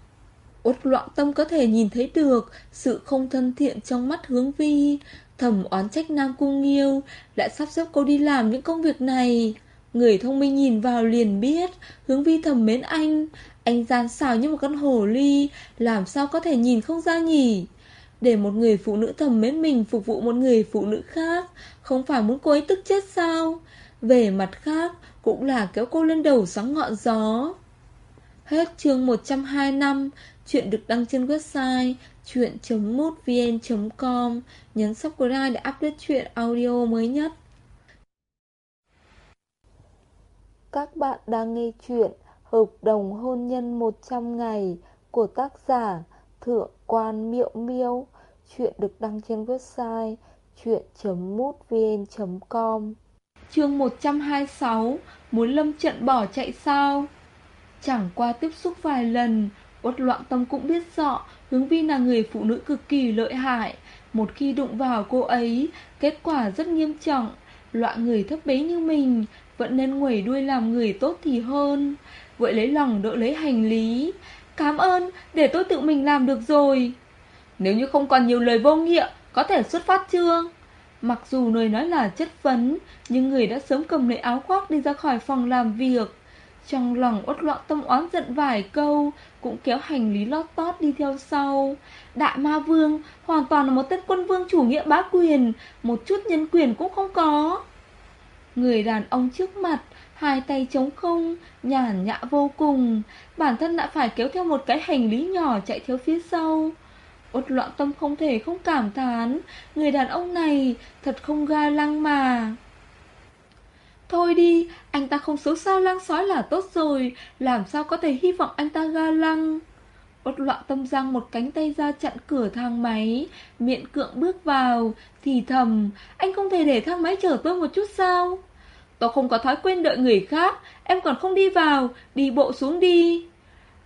Uất loạn tâm có thể nhìn thấy được sự không thân thiện trong mắt hướng vi, thầm oán trách Nam Cung Nghiêu, lại sắp xếp cô đi làm những công việc này. Người thông minh nhìn vào liền biết, hướng vi thầm mến anh, anh gian xào như một con hổ ly, làm sao có thể nhìn không ra nhỉ? Để một người phụ nữ thầm mến mình phục vụ một người phụ nữ khác, không phải muốn cô ấy tức chết sao? Về mặt khác, cũng là kéo cô lên đầu sóng ngọn gió. Hết chương 102 năm, chuyện được đăng trên website chuyện.mútvn.com Nhấn subscribe để update chuyện audio mới nhất. Các bạn đang nghe chuyện Hợp đồng hôn nhân 100 ngày của tác giả Thượng quan Miệu Miêu. Chuyện được đăng trên website chuyện.mútvn.com Chương 126 Muốn lâm trận bỏ chạy sao? Chẳng qua tiếp xúc vài lần, Uất loạn tâm cũng biết rõ Hướng Vi là người phụ nữ cực kỳ lợi hại. Một khi đụng vào cô ấy Kết quả rất nghiêm trọng. Loại người thấp bế như mình Vẫn nên nguẩy đuôi làm người tốt thì hơn. Vậy lấy lòng đỡ lấy hành lý. Cảm ơn, để tôi tự mình làm được rồi. Nếu như không còn nhiều lời vô nghĩa Có thể xuất phát chưa? Mặc dù lời nói là chất vấn Nhưng người đã sớm cầm lấy áo khoác đi ra khỏi phòng làm việc trong lòng uất loạn tâm oán giận vài câu, Cũng kéo hành lý lót tót đi theo sau. Đại ma vương, Hoàn toàn là một tên quân vương chủ nghĩa bá quyền, Một chút nhân quyền cũng không có. Người đàn ông trước mặt, Hai tay trống không, Nhàn nhã vô cùng. Bản thân đã phải kéo theo một cái hành lý nhỏ Chạy theo phía sau. Uất loạn tâm không thể không cảm thán, Người đàn ông này Thật không ga lăng mà. Thôi đi, anh ta không xấu sao lang sói là tốt rồi, làm sao có thể hy vọng anh ta ga lăng. Bất loạn tâm giang một cánh tay ra chặn cửa thang máy, miệng cưỡng bước vào, thì thầm, anh không thể để thang máy chở tôi một chút sao? Tôi không có thói quen đợi người khác, em còn không đi vào, đi bộ xuống đi.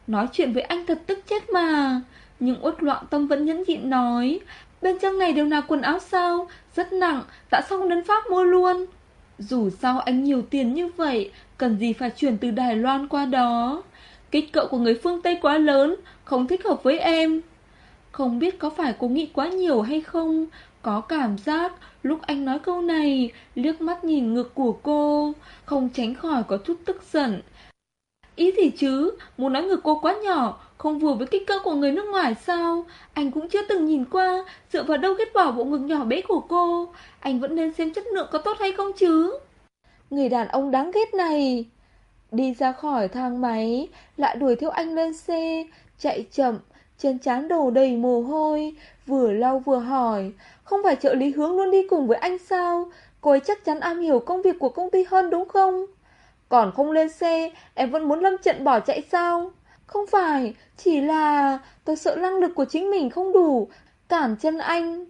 Nói chuyện với anh thật tức chết mà. Nhưng uất loạn tâm vẫn nhẫn nhịn nói, bên trong này đều là quần áo sao, rất nặng, đã xong đến Pháp mua luôn? Dù sao anh nhiều tiền như vậy, cần gì phải chuyển từ Đài Loan qua đó. Kích cỡ của người phương Tây quá lớn, không thích hợp với em. Không biết có phải cô nghĩ quá nhiều hay không, có cảm giác lúc anh nói câu này, liếc mắt nhìn ngực của cô, không tránh khỏi có chút tức giận. Ý thì chứ, muốn nói ngực cô quá nhỏ, không vừa với kích cỡ của người nước ngoài sao? Anh cũng chưa từng nhìn qua, dựa vào đâu kết bỏ bộ ngực nhỏ bé của cô. Anh vẫn nên xem chất lượng có tốt hay không chứ. Người đàn ông đáng ghét này. Đi ra khỏi thang máy, lại đuổi theo anh lên xe, chạy chậm, trên trán đổ đầy mồ hôi, vừa lau vừa hỏi. Không phải trợ lý hướng luôn đi cùng với anh sao? Cô ấy chắc chắn am hiểu công việc của công ty hơn đúng không? Còn không lên xe, em vẫn muốn lâm trận bỏ chạy sao? Không phải, chỉ là tôi sợ năng lực của chính mình không đủ, cản chân anh.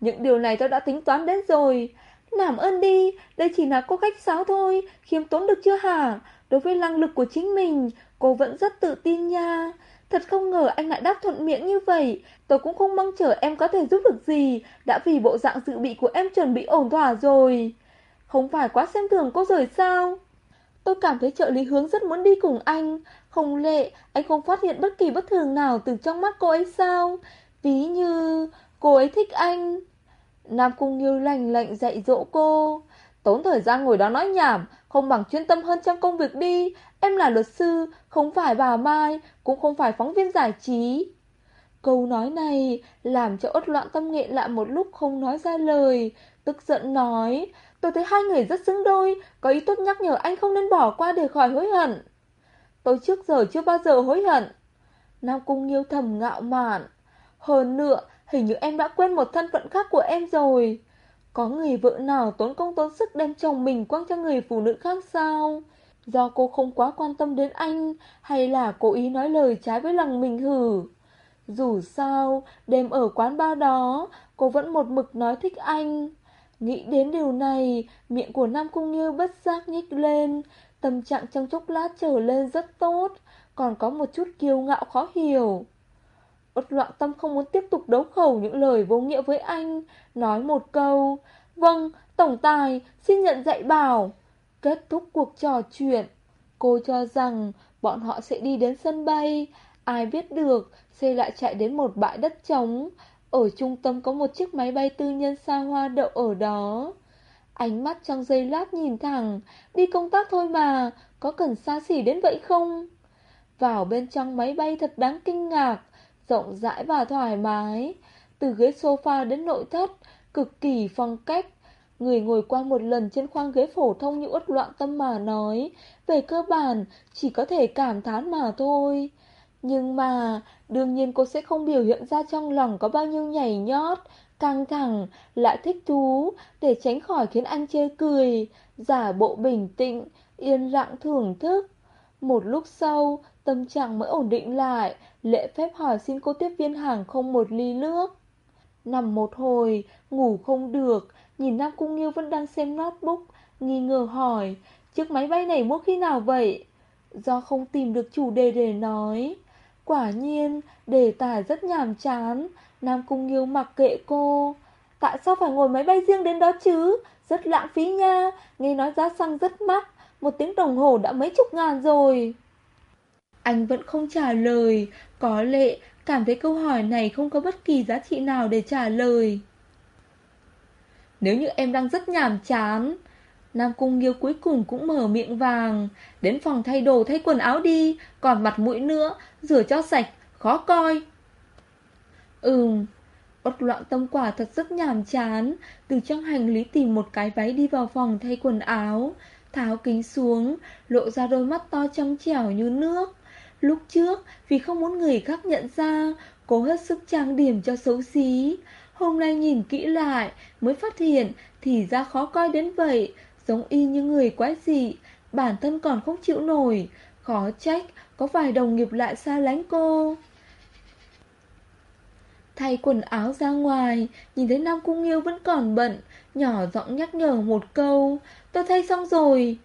Những điều này tôi đã tính toán đến rồi. Làm ơn đi, đây chỉ là cô khách sáo thôi, khiêm tốn được chưa hả? Đối với năng lực của chính mình, cô vẫn rất tự tin nha. Thật không ngờ anh lại đáp thuận miệng như vậy Tôi cũng không mong chờ em có thể giúp được gì Đã vì bộ dạng dự bị của em chuẩn bị ổn thỏa rồi Không phải quá xem thường cô rồi sao Tôi cảm thấy trợ lý hướng rất muốn đi cùng anh. Không lệ, Anh không phát hiện bất kỳ bất thường nào từ trong mắt cô ấy sao? Ví như Cô ấy thích anh. Nam Cung Như lành lạnh dạy dỗ cô. Tốn thời gian ngồi đó nói nhảm, Không bằng chuyên tâm hơn trong công việc đi. Em là luật sư, Không phải bà Mai, Cũng không phải phóng viên giải trí. Câu nói này Làm cho ớt loạn tâm nghệ lại một lúc không nói ra lời, Tức giận nói Tôi thấy hai người rất xứng đôi, Có ý tốt nhắc nhở anh không nên bỏ qua để khỏi hối hận. Tôi trước giờ chưa bao giờ hối hận. Nam Cung Nghiêu thầm ngạo mạn. Hơn nữa, Hình như em đã quên một thân phận khác của em rồi. Có người vợ nào tốn công tốn sức đem chồng mình quăng cho người phụ nữ khác sao? Do cô không quá quan tâm đến anh, Hay là cố ý nói lời trái với lòng mình hử? Dù sao, Đêm ở quán ba đó, Cô vẫn một mực nói thích anh. Nghĩ đến điều này Miệng của Nam Cung Như bất giác nhích lên. Tâm trạng trong chốc lát trở lên rất tốt Còn có một chút kiêu ngạo khó hiểu. Út loạn tâm không muốn tiếp tục đấu khẩu những lời vô nghĩa với anh Nói một câu Vâng, tổng tài, xin nhận dạy bảo. Kết thúc cuộc trò chuyện Cô cho rằng bọn họ sẽ đi đến sân bay Ai biết được Xe lại chạy đến một bãi đất trống. Ở trung tâm có một chiếc máy bay tư nhân xa hoa đậu ở đó Ánh mắt trong giây lát nhìn thẳng Đi công tác thôi mà Có cần xa xỉ đến vậy không Vào bên trong máy bay thật đáng kinh ngạc rộng rãi và thoải mái. Từ ghế sofa đến nội thất, cực kỳ phong cách. Người ngồi qua một lần trên khoang ghế phổ thông như uất loạn tâm mà nói, về cơ bản chỉ có thể cảm thán mà thôi. Nhưng mà, đương nhiên cô sẽ không biểu hiện ra trong lòng có bao nhiêu nhảy nhót, căng thẳng, lại thích thú, để tránh khỏi khiến anh chê cười, giả bộ bình tĩnh, yên lặng thưởng thức. Một lúc sau, tâm trạng mới ổn định lại, lễ phép hỏi xin cô tiếp viên hàng không một ly nước. Nằm một hồi, ngủ không được, nhìn Nam Cung Nghiêu vẫn đang xem notebook, nghi ngờ hỏi, chiếc máy bay này mua khi nào vậy? Do không tìm được chủ đề để nói. Quả nhiên, đề tài rất nhàm chán, Nam Cung Nghiêu mặc kệ cô. Tại sao phải ngồi máy bay riêng đến đó chứ? Rất lãng phí nha, nghe nói giá xăng rất mắc, một tiếng đồng hồ đã mấy chục ngàn rồi. Anh vẫn không trả lời, có lệ cảm thấy câu hỏi này không có bất kỳ giá trị nào để trả lời. Nếu như em đang rất nhàm chán, Nam Cung Nghiêu cuối cùng cũng mở miệng vàng, đến phòng thay đồ thay quần áo đi, còn mặt mũi nữa, rửa cho sạch, khó coi. Ừm, bất loạn tâm quả thật rất nhàm chán, từ trong hành lý tìm một cái váy đi vào phòng thay quần áo, tháo kính xuống, lộ ra đôi mắt to trong trẻo như nước. Lúc trước, vì không muốn người khác nhận ra, cố hết sức trang điểm cho xấu xí. Hôm nay nhìn kỹ lại, mới phát hiện thì ra khó coi đến vậy, giống y như người quái dị, bản thân còn không chịu nổi. Khó trách, có vài đồng nghiệp lại xa lánh cô. Thay quần áo ra ngoài, nhìn thấy Nam Cung Nghiêu vẫn còn bận, nhỏ giọng nhắc nhở một câu, tôi thay xong rồi.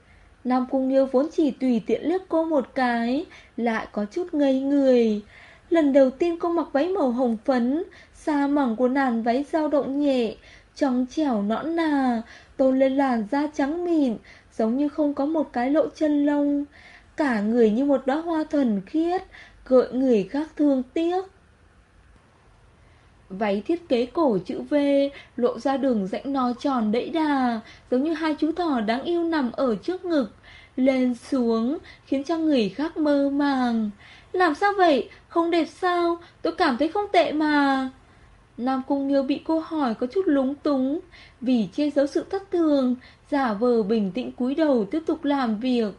Nam Cung Nghiêu vốn chỉ tùy tiện liếc cô một cái, lại có chút ngây người. Lần đầu tiên cô mặc váy màu hồng phấn, xa mỏng của nàn váy dao động nhẹ, trong trẻo nõn nà, tôn lên làn da trắng mịn, giống như không có một cái lỗ chân lông. Cả người như một đóa hoa thuần khiết, gợi người khác thương tiếc. Váy thiết kế cổ chữ V lộ ra đường rãnh no tròn đẫy đà, giống như hai chú thỏ đáng yêu nằm ở trước ngực, lên xuống, khiến cho người khác mơ màng. Làm sao vậy? Không đẹp sao? Tôi cảm thấy không tệ mà. Nam Cung Nghiêu bị cô hỏi có chút lúng túng, vì che giấu sự thất thường, giả vờ bình tĩnh cúi đầu tiếp tục làm việc.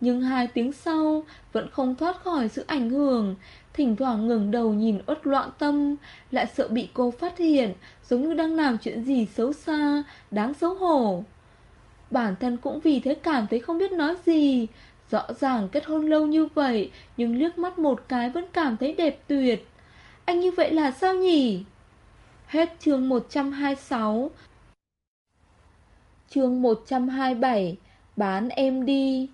Nhưng hai tiếng sau vẫn không thoát khỏi sự ảnh hưởng, Thỉnh thoảng ngừng đầu nhìn uất loạn tâm Lại sợ bị cô phát hiện Giống như đang làm chuyện gì xấu xa Đáng xấu hổ. Bản thân cũng vì thế cảm thấy không biết nói gì. Rõ ràng kết hôn lâu như vậy Nhưng liếc mắt một cái vẫn cảm thấy đẹp tuyệt. Anh như vậy là sao nhỉ? Hết chương 126 Chương 127 Bán em đi.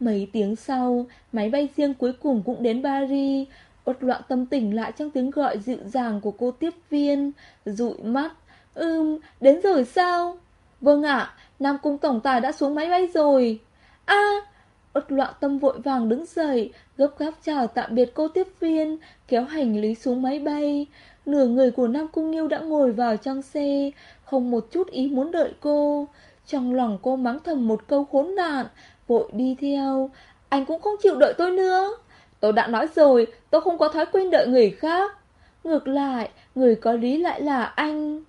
Mấy tiếng sau Máy bay riêng cuối cùng cũng đến Paris. Ốt loạn tâm tỉnh lại trong tiếng gọi dịu dàng của cô tiếp viên. Dụi mắt. Ừm, đến rồi sao? Vâng ạ, Nam Cung Tổng Tài đã xuống máy bay rồi. A! À, Uất loạn tâm vội vàng đứng dậy Gấp gáp chào tạm biệt cô tiếp viên Kéo hành lý xuống máy bay. Nửa người của Nam Cung Nghiêu đã ngồi vào trong xe, Không một chút ý muốn đợi cô. Trong lòng cô mắng thầm một câu khốn nạn, Vội đi theo. Anh cũng không chịu đợi tôi nữa. Tôi đã nói rồi, tôi không có thói quen đợi người khác. Ngược lại, Người có lý lại là anh.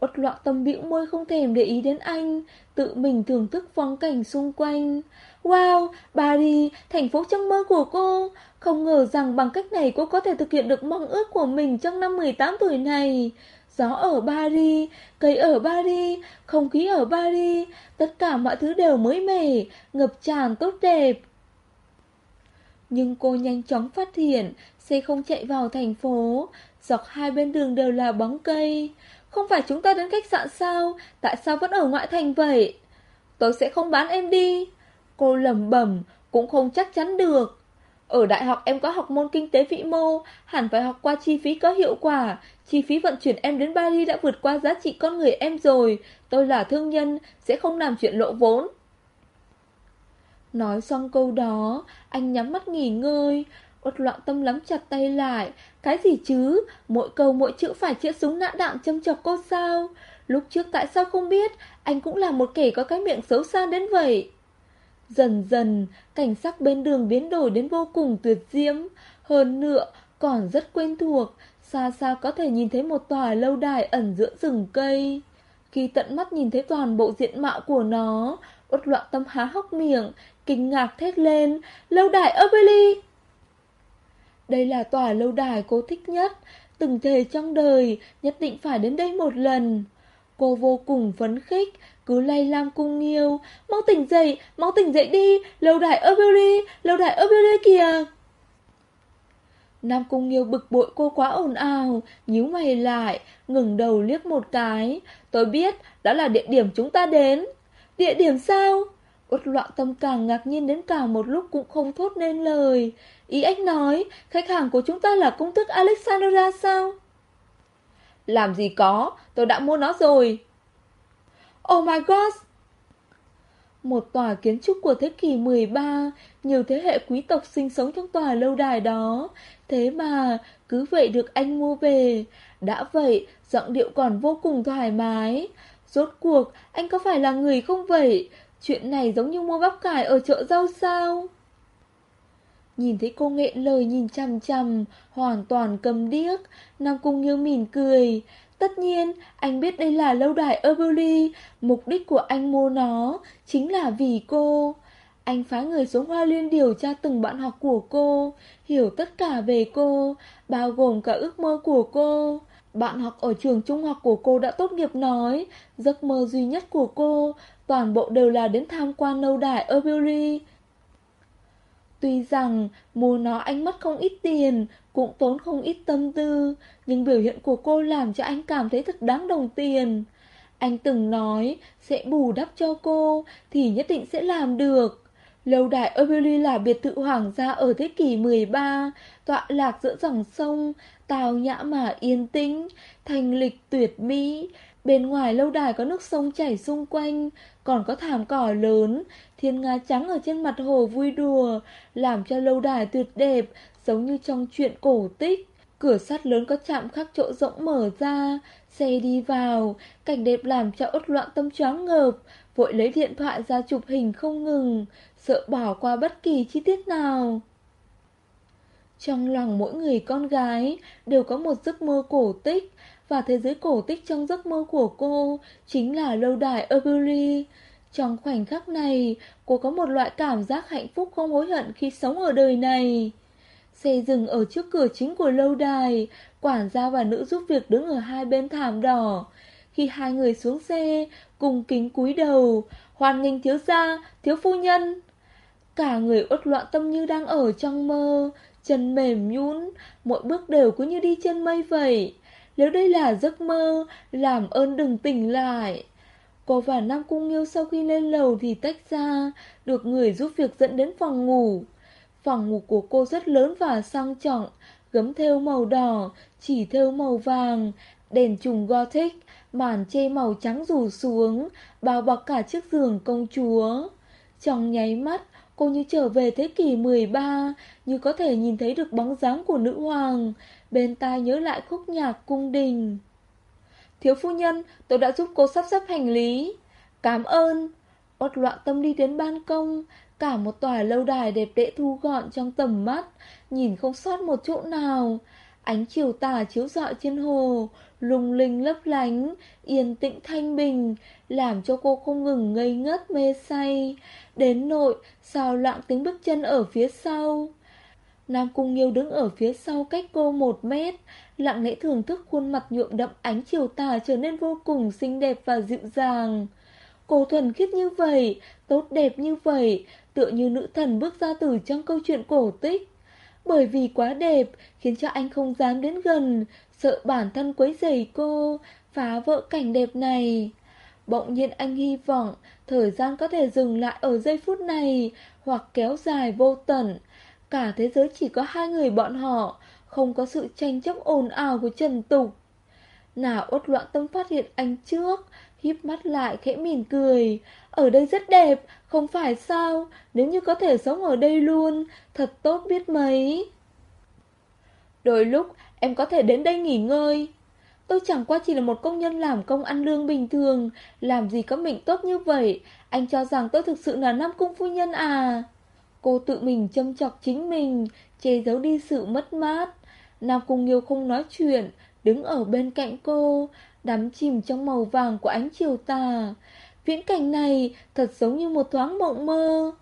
Út loạn tâm bĩu môi không thèm để ý đến anh, Tự mình thưởng thức phong cảnh xung quanh. Wow, Paris, thành phố trong mơ của cô. Không ngờ rằng bằng cách này cô có thể thực hiện được mong ước của mình trong năm 18 tuổi này. Gió ở Paris, cây ở Paris, không khí ở Paris Tất cả mọi thứ đều mới mẻ, ngập tràn tốt đẹp. Nhưng cô nhanh chóng phát hiện Xe không chạy vào thành phố. Dọc hai bên đường đều là bóng cây. Không phải chúng ta đến khách sạn sao? Tại sao vẫn ở ngoại thành vậy? Tôi sẽ không bán em đi. Cô lầm bẩm cũng không chắc chắn được. Ở đại học em có học môn kinh tế vĩ mô, hẳn phải học qua chi phí có hiệu quả. Chi phí vận chuyển em đến Paris đã vượt qua giá trị con người em rồi. Tôi là thương nhân, sẽ không làm chuyện lộ vốn. Nói xong câu đó, anh nhắm mắt nghỉ ngơi. Uất loạn tâm lắm chặt tay lại. Cái gì chứ? Mỗi câu mỗi chữ phải chĩa súng nã đạn châm chọc cô sao? Lúc trước tại sao không biết? Anh cũng là một kẻ có cái miệng xấu xa đến vậy. Dần dần, cảnh sắc bên đường biến đổi đến vô cùng tuyệt diễm. Hơn nữa, còn rất quen thuộc, xa xa có thể nhìn thấy một tòa lâu đài ẩn giữa rừng cây. Khi tận mắt nhìn thấy toàn bộ diện mạo của nó, uất loạn tâm há hốc miệng, kinh ngạc thét lên, lâu đài Aberley! Đây là tòa lâu đài cô thích nhất, từng thề trong đời, nhất định phải đến đây một lần. Cô vô cùng phấn khích, cứ lay lam cung nghiêu. Mau tỉnh dậy, mau tỉnh dậy đi, lâu đài Aubry, lâu đài Aubry kìa. Nam Cung Nghiêu bực bội cô quá ồn ào, nhíu mày lại, ngừng đầu liếc một cái. Tôi biết, đó là địa điểm chúng ta đến. Địa điểm sao? Uất loạn tâm càng ngạc nhiên đến cả một lúc cũng không thốt nên lời. Ý anh nói, khách hàng của chúng ta là công thức Alexandra sao? Làm gì có, tôi đã mua nó rồi. Oh my god! Một tòa kiến trúc của thế kỷ 13, nhiều thế hệ quý tộc sinh sống trong tòa lâu đài đó. Thế mà, cứ vậy được anh mua về. Đã vậy, giọng điệu còn vô cùng thoải mái. Rốt cuộc, anh có phải là người không vậy? Chuyện này giống như mua bắp cải ở chợ rau sao? Nhìn thấy cô nghệ lời nhìn chằm chằm, hoàn toàn cầm điếc, Nam Cung như mỉm cười. Tất nhiên, anh biết đây là lâu đài Eberly, mục đích của anh mua nó chính là vì cô. Anh phá người xuống Hoa Liên điều tra từng bạn học của cô, hiểu tất cả về cô, bao gồm cả ước mơ của cô. Bạn học ở trường trung học của cô đã tốt nghiệp nói, giấc mơ duy nhất của cô, toàn bộ đều là đến tham quan lâu đài Eberly. Tuy rằng mua nó anh mất không ít tiền, cũng tốn không ít tâm tư, nhưng biểu hiện của cô làm cho anh cảm thấy thật đáng đồng tiền. Anh từng nói sẽ bù đắp cho cô thì nhất định sẽ làm được. Lâu đài Amelie là biệt thự hoàng gia ở thế kỷ 13, tọa lạc giữa dòng sông, tào nhã mà yên tĩnh, thành lịch tuyệt mỹ. Bên ngoài lâu đài có nước sông chảy xung quanh, còn có thảm cỏ lớn, thiên nga trắng ở trên mặt hồ vui đùa, làm cho lâu đài tuyệt đẹp, giống như trong chuyện cổ tích. Cửa sắt lớn có chạm khắc chỗ rỗng mở ra, xe đi vào, cảnh đẹp làm cho ốt loạn tâm choáng ngợp, vội lấy điện thoại ra chụp hình không ngừng, sợ bỏ qua bất kỳ chi tiết nào. Trong lòng mỗi người con gái đều có một giấc mơ cổ tích, và thế giới cổ tích trong giấc mơ của cô chính là lâu đài Abury. Trong khoảnh khắc này, cô có một loại cảm giác hạnh phúc không hối hận khi sống ở đời này. Xe dừng ở trước cửa chính của lâu đài, quản gia và nữ giúp việc đứng ở hai bên thảm đỏ. Khi hai người xuống xe, cùng kính cúi đầu, Hoàn nghênh thiếu gia, thiếu phu nhân. Cả người uất loạn tâm như đang ở trong mơ, chân mềm nhũn, mỗi bước đều cứ như đi trên mây vậy. Nếu đây là giấc mơ, làm ơn đừng tỉnh lại. Cô và Nam Cung Nghiêu sau khi lên lầu thì tách ra, được người giúp việc dẫn đến phòng ngủ. Phòng ngủ của cô rất lớn và sang trọng, gấm thêu màu đỏ, chỉ thêu màu vàng, đèn trùng gothic, màn che màu trắng rủ xuống, bao bọc cả chiếc giường công chúa. Trong nháy mắt, cô như trở về thế kỷ 13, như có thể nhìn thấy được bóng dáng của nữ hoàng, bên tai nhớ lại khúc nhạc cung đình. Thiếu phu nhân, tôi đã giúp cô sắp xếp hành lý. Cảm ơn. Ốt loạn tâm đi đến ban công, cả một tòa lâu đài đẹp đẽ thu gọn trong tầm mắt, nhìn không sót một chỗ nào. Ánh chiều tà chiếu rọi trên hồ, lung linh lấp lánh, yên tĩnh thanh bình, làm cho cô không ngừng ngây ngất mê say. Đến nội, sao lặng tiếng bước chân ở phía sau. Nam Cung Nghiêu đứng ở phía sau cách cô một mét, lặng lẽ thưởng thức khuôn mặt nhuộm đậm ánh chiều tà trở nên vô cùng xinh đẹp và dịu dàng. Cô thuần khiết như vậy, tốt đẹp như vậy, tựa như nữ thần bước ra từ trong câu chuyện cổ tích. Bởi vì quá đẹp, khiến cho anh không dám đến gần, sợ bản thân quấy rầy cô, phá vỡ cảnh đẹp này. Bỗng nhiên anh hy vọng thời gian có thể dừng lại ở giây phút này, hoặc kéo dài vô tận. Cả thế giới chỉ có hai người bọn họ, không có sự tranh chấp ồn ào của Trần Tục. Nào ốt loạn tâm phát hiện anh trước, híp mắt lại khẽ mỉm cười. Ở đây rất đẹp, không phải sao, nếu như có thể sống ở đây luôn, thật tốt biết mấy. Đôi lúc em có thể đến đây nghỉ ngơi. Tôi chẳng qua chỉ là một công nhân làm công ăn lương bình thường, làm gì có mệnh tốt như vậy, anh cho rằng tôi thực sự là Nam Cung Phu Nhân à. Cô tự mình châm chọc chính mình, che giấu đi sự mất mát. Nam Cung Nghiêu không nói chuyện, đứng ở bên cạnh cô, đắm chìm trong màu vàng của ánh chiều tà. Viễn cảnh này thật giống như một thoáng mộng mơ.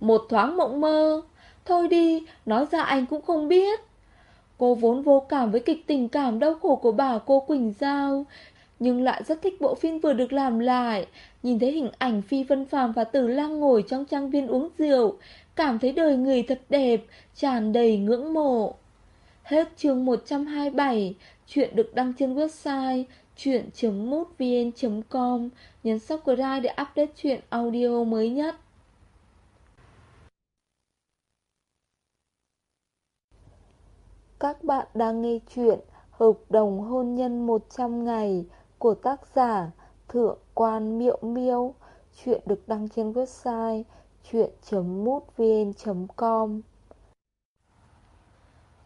Một thoáng mộng mơ. Thôi đi, nói ra anh cũng không biết. Cô vốn vô cảm với kịch tình cảm đau khổ của bà cô Quỳnh Giao, nhưng lại rất thích bộ phim vừa được làm lại. Nhìn thấy hình ảnh Phi Vân Phàm và Tử Lang ngồi trong trang viên uống rượu, cảm thấy đời người thật đẹp, tràn đầy ngưỡng mộ. Hết chương 127, chuyện được đăng trên website chuyện.mútvn.com, nhấn subscribe để update chuyện audio mới nhất. Các bạn đang nghe chuyện Hợp đồng hôn nhân 100 ngày của tác giả Thượng quan Miệu Miêu. Chuyện được đăng trên website chuyện.mútvn.com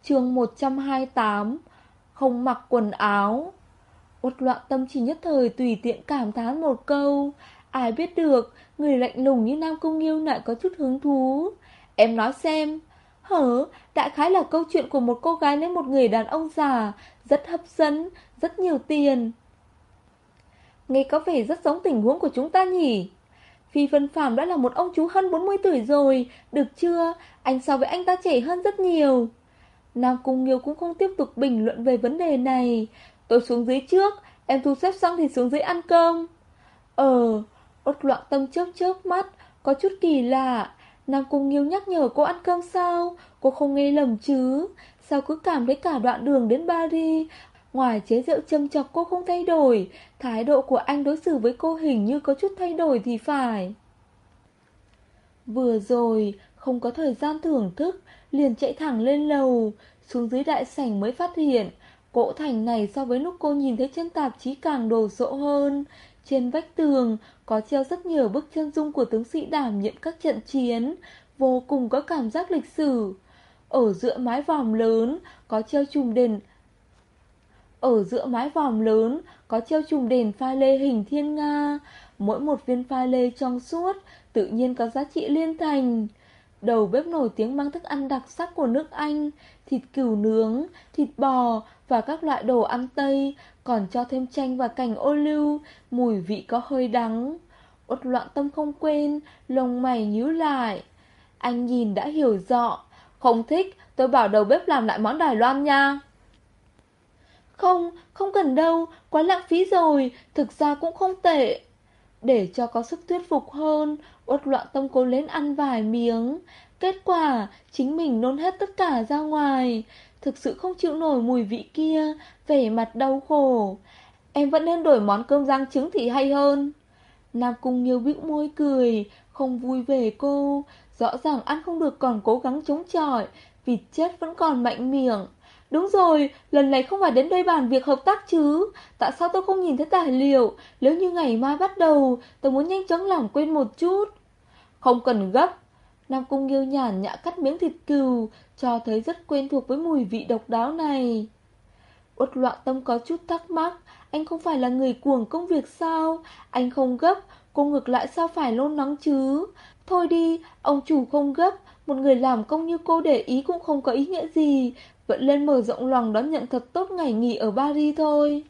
chương 128 Không mặc quần áo Uất loạn tâm chỉ nhất thời tùy tiện cảm thán một câu. Ai biết được Người lạnh lùng như Nam Công Nghiêu lại có chút hứng thú. Em nói xem Hở, đại khái là câu chuyện của một cô gái lấy một người đàn ông già Rất hấp dẫn, rất nhiều tiền. Nghe có vẻ rất giống tình huống của chúng ta nhỉ? Phi Vân Phạm đã là một ông chú hơn 40 tuổi rồi Được chưa, anh so với anh ta trẻ hơn rất nhiều. Nam Cung Nghiêu cũng không tiếp tục bình luận về vấn đề này. Tôi xuống dưới trước, em thu xếp xong thì xuống dưới ăn cơm. Ờ, ốt loạn tâm chớp chớp mắt, có chút kỳ lạ. Nam Cung Nghiêu nhắc nhở cô ăn cơm sao? Cô không nghe lầm chứ? Sao cứ cảm thấy cả đoạn đường đến Paris, ngoài chế rượu châm chọc cô không thay đổi, thái độ của anh đối xử với cô hình như có chút thay đổi thì phải. Vừa rồi, không có thời gian thưởng thức, liền chạy thẳng lên lầu, xuống dưới đại sảnh mới phát hiện, cỗ thành này so với lúc cô nhìn thấy trên tạp chí càng đồ sộ hơn. Trên vách tường có treo rất nhiều bức chân dung của tướng sĩ đảm nhiệm các trận chiến, vô cùng có cảm giác lịch sử. Ở giữa mái vòm lớn có treo chùm đền ở giữa mái vòm lớn có treo chùm đèn pha lê hình thiên nga, mỗi một viên pha lê trong suốt tự nhiên có giá trị liên thành. Đầu bếp nổi tiếng mang thức ăn đặc sắc của nước Anh, thịt cừu nướng, thịt bò và các loại đồ ăn Tây, còn cho thêm chanh và cành ô liu, mùi vị có hơi đắng. Út loạn tâm không quên, lông mày nhíu lại. Anh nhìn đã hiểu rõ, không thích, tôi bảo đầu bếp làm lại món Đài Loan nha. Không, không cần đâu, quá lãng phí rồi, thực ra cũng không tệ. Để cho có sức thuyết phục hơn, uất loạn tâm cố lên ăn vài miếng. Kết quả, chính mình nôn hết tất cả ra ngoài. Thực sự không chịu nổi mùi vị kia, vẻ mặt đau khổ. Em vẫn nên đổi món cơm rang trứng thì hay hơn. Nam Cung Nghiêu bĩu môi cười, không vui về cô. Rõ ràng ăn không được còn cố gắng chống chọi, vịt chết vẫn còn mạnh miệng. Đúng rồi, lần này không phải đến đây bàn việc hợp tác chứ. Tại sao tôi không nhìn thấy tài liệu? Nếu như ngày mai bắt đầu, tôi muốn nhanh chóng làm quên một chút. Không cần gấp. Nam Cung Nghiêu nhàn nhã cắt miếng thịt cừu, cho thấy rất quen thuộc với mùi vị độc đáo này. Uất loạn tâm có chút thắc mắc, anh không phải là người cuồng công việc sao? Anh không gấp, cô ngược lại sao phải lôn nóng chứ? Thôi đi, ông chủ không gấp, một người làm công như cô để ý cũng không có ý nghĩa gì, vẫn lên mở rộng lòng đón nhận thật tốt ngày nghỉ ở Paris thôi.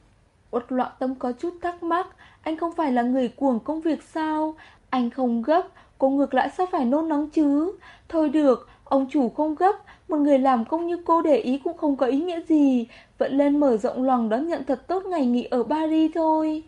Uất loạn tâm có chút thắc mắc, anh không phải là người cuồng công việc sao? Anh không gấp, cô ngược lại sao phải nôn nóng chứ? Thôi được, ông chủ không gấp, một người làm công như cô để ý cũng không có ý nghĩa gì, vẫn lên mở rộng lòng đón nhận thật tốt ngày nghỉ ở Paris thôi.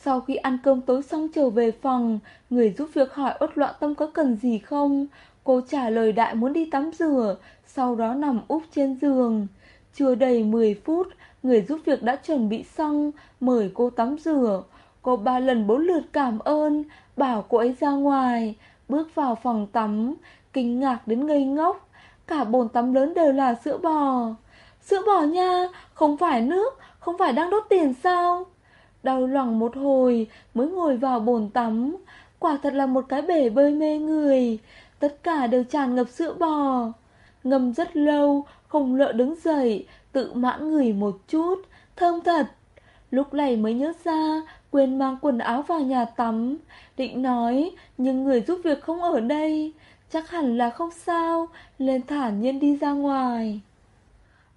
Sau khi ăn cơm tối xong trở về phòng, người giúp việc hỏi uất loạn tâm có cần gì không? Cô trả lời đại muốn đi tắm rửa, sau đó nằm úp trên giường. Chưa đầy 10 phút, người giúp việc đã chuẩn bị xong, mời cô tắm rửa. Cô ba lần bốn lượt cảm ơn, bảo cô ấy ra ngoài, bước vào phòng tắm, kinh ngạc đến ngây ngốc. Cả bồn tắm lớn đều là sữa bò. Sữa bò nha, không phải nước, không phải đang đốt tiền sao? Đau lòng một hồi mới ngồi vào bồn tắm. Quả thật là một cái bể bơi mê người. Tất cả đều tràn ngập sữa bò. Ngâm rất lâu, không lợ đứng dậy, tự mãn người một chút, thơm thật. Lúc này mới nhớ ra, quên mang quần áo vào nhà tắm. Định nói, nhưng người giúp việc không ở đây. Chắc hẳn là không sao, lên thản nhiên đi ra ngoài.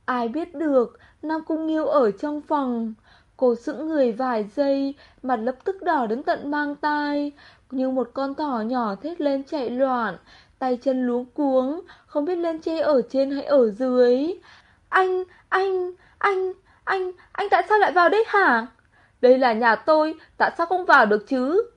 Ai biết được, Nam Cung Nghiêu ở trong phòng. Cô sững người vài giây, mặt lập tức đỏ đến tận mang tai, như một con thỏ nhỏ thét lên chạy loạn, tay chân luống cuống, không biết lên che ở trên hay ở dưới. Anh, anh, anh, anh, anh tại sao lại vào đây hả? Đây là nhà tôi, tại sao không vào được chứ?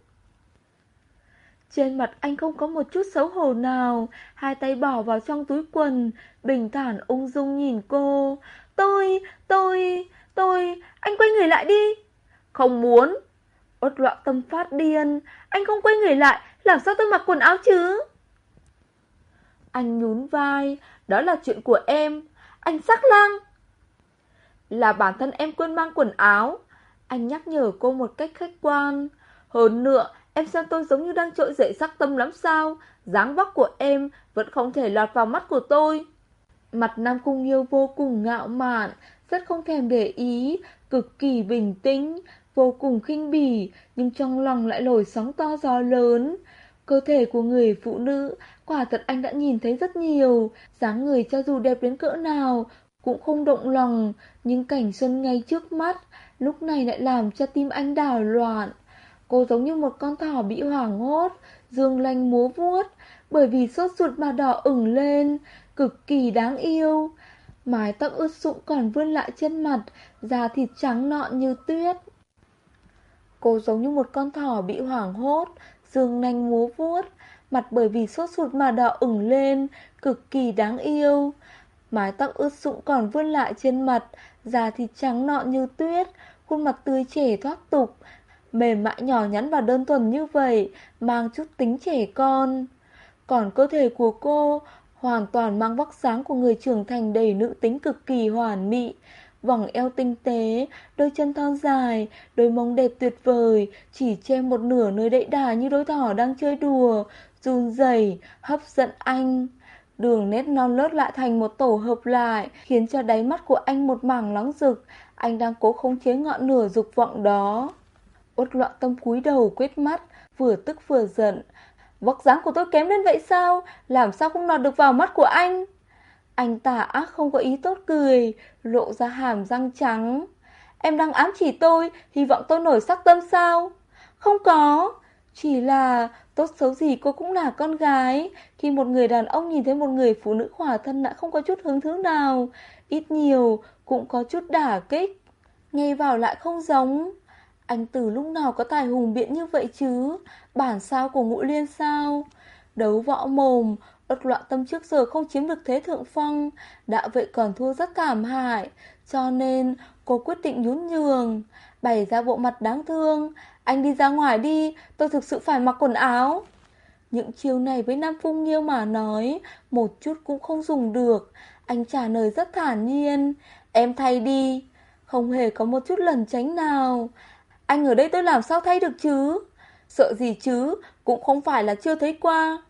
Trên mặt anh không có một chút xấu hổ nào, hai tay bỏ vào trong túi quần, bình thản ung dung nhìn cô. Tôi, tôi, tôi, anh quay người lại đi. Không muốn. Ốt loạn tâm phát điên, anh không quay người lại, làm sao tôi mặc quần áo chứ? Anh nhún vai, đó là chuyện của em. Anh sắc lang. Là bản thân em quên mang quần áo. Anh nhắc nhở cô một cách khách quan. Hơn nữa, em xem tôi giống như đang trội dậy sắc tâm lắm sao. dáng vóc của em vẫn không thể lọt vào mắt của tôi. Mặt Nam Cung Yêu vô cùng ngạo mạn, rất không thèm để ý, cực kỳ bình tĩnh, vô cùng khinh bỉ, nhưng trong lòng lại nổi sóng to gió lớn. Cơ thể của người phụ nữ, quả thật anh đã nhìn thấy rất nhiều, dáng người cho dù đẹp đến cỡ nào, cũng không động lòng, nhưng cảnh xuân ngay trước mắt, lúc này lại làm cho tim anh đảo loạn. Cô giống như một con thỏ bị hoảng hốt, dương lanh múa vuốt, bởi vì sốt ruột mà đỏ ửng lên, cực kỳ đáng yêu. Mái tóc ướt sũng còn vươn lại trên mặt, da thịt trắng nọn như tuyết. Cô giống như một con thỏ bị hoảng hốt, dương nanh múa vuốt, mặt bởi vì sốt sụt mà đỏ ửng lên, cực kỳ đáng yêu. Mái tóc ướt sũng còn vươn lại trên mặt, da thịt trắng nọn như tuyết, khuôn mặt tươi trẻ thoát tục, mềm mại nhỏ nhắn và đơn thuần như vậy, mang chút tính trẻ con. Còn cơ thể của cô hoàn toàn mang vóc dáng của người trưởng thành đầy nữ tính cực kỳ hoàn mỹ, vòng eo tinh tế, đôi chân thon dài, đôi mông đẹp tuyệt vời, chỉ che một nửa nơi đẫy đà như đôi thỏ đang chơi đùa, run rẩy, hấp dẫn anh. Đường nét non lót lại thành một tổ hợp lại, khiến cho đáy mắt của anh một mảng nóng rực, anh đang cố khống chế ngọn lửa dục vọng đó. Uất loạn tâm cúi đầu quyết mắt, vừa tức vừa giận. Vóc dáng của tôi kém đến vậy sao? Làm sao không nọt được vào mắt của anh? Anh ta ác không có ý tốt cười, lộ ra hàm răng trắng. Em đang ám chỉ tôi, hy vọng tôi nổi sắc tâm sao? Không có, chỉ là tốt xấu gì cô cũng là con gái. Khi một người đàn ông nhìn thấy một người phụ nữ khỏa thân đã không có chút hứng thú nào, ít nhiều cũng có chút đả kích. Nghe vào lại không giống. Anh từ lúc nào có tài hùng biện như vậy chứ? Bản sao của ngũ liên sao? Đấu võ mồm, Bất loạn tâm trước giờ không chiếm được thế thượng phong Đã vậy còn thua rất thảm hại, Cho nên cô quyết định nhún nhường, Bày ra bộ mặt đáng thương. Anh đi ra ngoài đi, Tôi thực sự phải mặc quần áo. Những chiêu này với Nam Phung Nghiêu mà nói, Một chút cũng không dùng được. Anh trả lời rất thản nhiên, Em thay đi, Không hề có một chút lần tránh nào. Anh ở đây tôi làm sao thay được chứ? Sợ gì chứ? Cũng không phải là chưa thấy qua.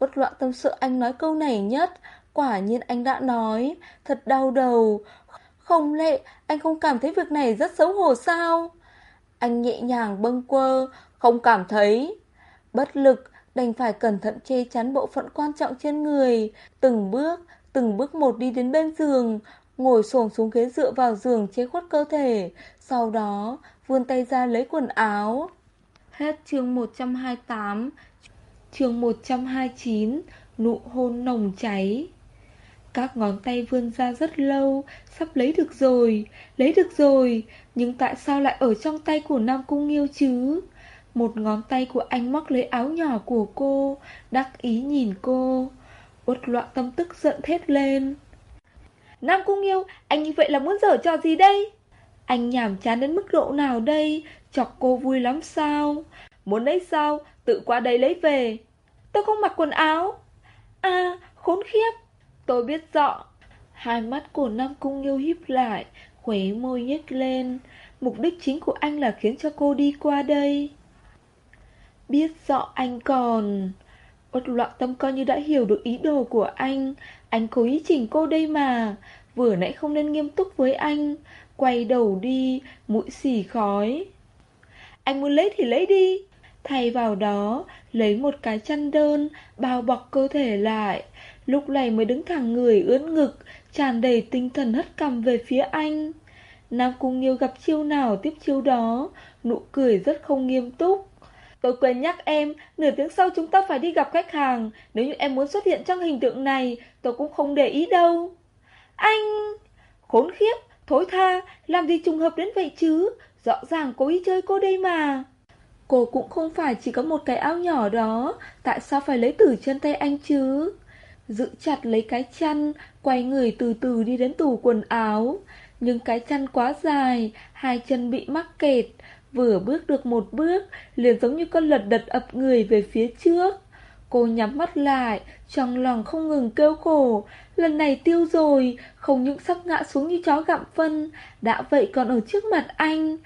Bất loạn tâm sự anh nói câu này nhất. Quả nhiên anh đã nói. Thật đau đầu. Không lệ anh không cảm thấy việc này rất xấu hổ sao? Anh nhẹ nhàng bâng quơ. Không cảm thấy. Bất lực, đành phải cẩn thận che chắn bộ phận quan trọng trên người. Từng bước Từng bước một đi đến bên giường. Ngồi xổm xuống ghế dựa vào giường che khuất cơ thể. Sau đó, vươn tay ra lấy quần áo. Hết chương 128 chương 129 Nụ hôn nồng cháy. Các ngón tay vươn ra rất lâu, Sắp lấy được rồi, Lấy được rồi. Nhưng tại sao lại ở trong tay của Nam Cung Nghiêu chứ? Một ngón tay của anh móc lấy áo nhỏ của cô, Đắc ý nhìn cô. Uất loạn tâm tức giận thét lên. Nam Cung Nghiêu, Anh như vậy là muốn dở trò gì đây? Anh nhảm chán đến mức độ nào đây? Chọc cô vui lắm sao? Muốn lấy sao? Tự qua đây lấy về. Tôi không mặc quần áo. À khốn khiếp. Tôi biết rõ. Hai mắt của Nam Cung Nghiêu híp lại Khóe môi nhếch lên. Mục đích chính của anh là khiến cho cô đi qua đây. Biết rõ anh còn. Uất loạn tâm coi như đã hiểu được ý đồ của anh. Anh cố ý chỉnh cô đây mà. Vừa nãy không nên nghiêm túc với anh. Quay đầu đi, Mũi xỉ khói. Anh muốn lấy thì lấy đi. Thay vào đó, lấy một cái chăn đơn, bao bọc cơ thể lại. Lúc này mới đứng thẳng người ướn ngực, tràn đầy tinh thần hất cầm về phía anh. Nam Cung Nghiêu gặp chiêu nào tiếp chiêu đó, nụ cười rất không nghiêm túc. Tôi quên nhắc em, nửa tiếng sau chúng ta phải đi gặp khách hàng. Nếu như em muốn xuất hiện trong hình tượng này, tôi cũng không để ý đâu. Anh... Khốn khiếp, thối tha, làm gì trùng hợp đến vậy chứ? Rõ ràng cố ý chơi cô đây mà. Cô cũng không phải chỉ có một cái áo nhỏ đó. Tại sao phải lấy từ chân tay anh chứ? Giữ chặt lấy cái chăn, Quay người từ từ đi đến tủ quần áo. Nhưng cái chăn quá dài, Hai chân bị mắc kẹt. Vừa bước được một bước, Liền giống như con lật đật ập người về phía trước. Cô nhắm mắt lại, Trong lòng không ngừng kêu khổ. Lần này tiêu rồi, Không những sắp ngã xuống như chó gặm phân, Đã vậy còn ở trước mặt anh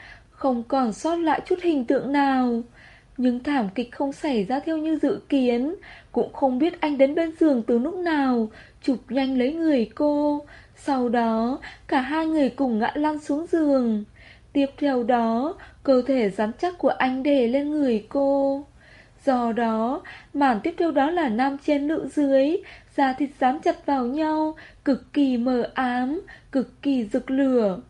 không còn sót lại chút hình tượng nào. Nhưng thảm kịch không xảy ra theo như dự kiến, cũng không biết anh đến bên giường từ lúc nào, chụp nhanh lấy người cô. Sau đó, cả hai người cùng ngã lăn xuống giường. Tiếp theo đó, cơ thể rắn chắc của anh đè lên người cô. Do đó, màn tiếp theo đó là nam trên nữ dưới, da thịt dám chặt vào nhau, cực kỳ mờ ám, cực kỳ rực lửa.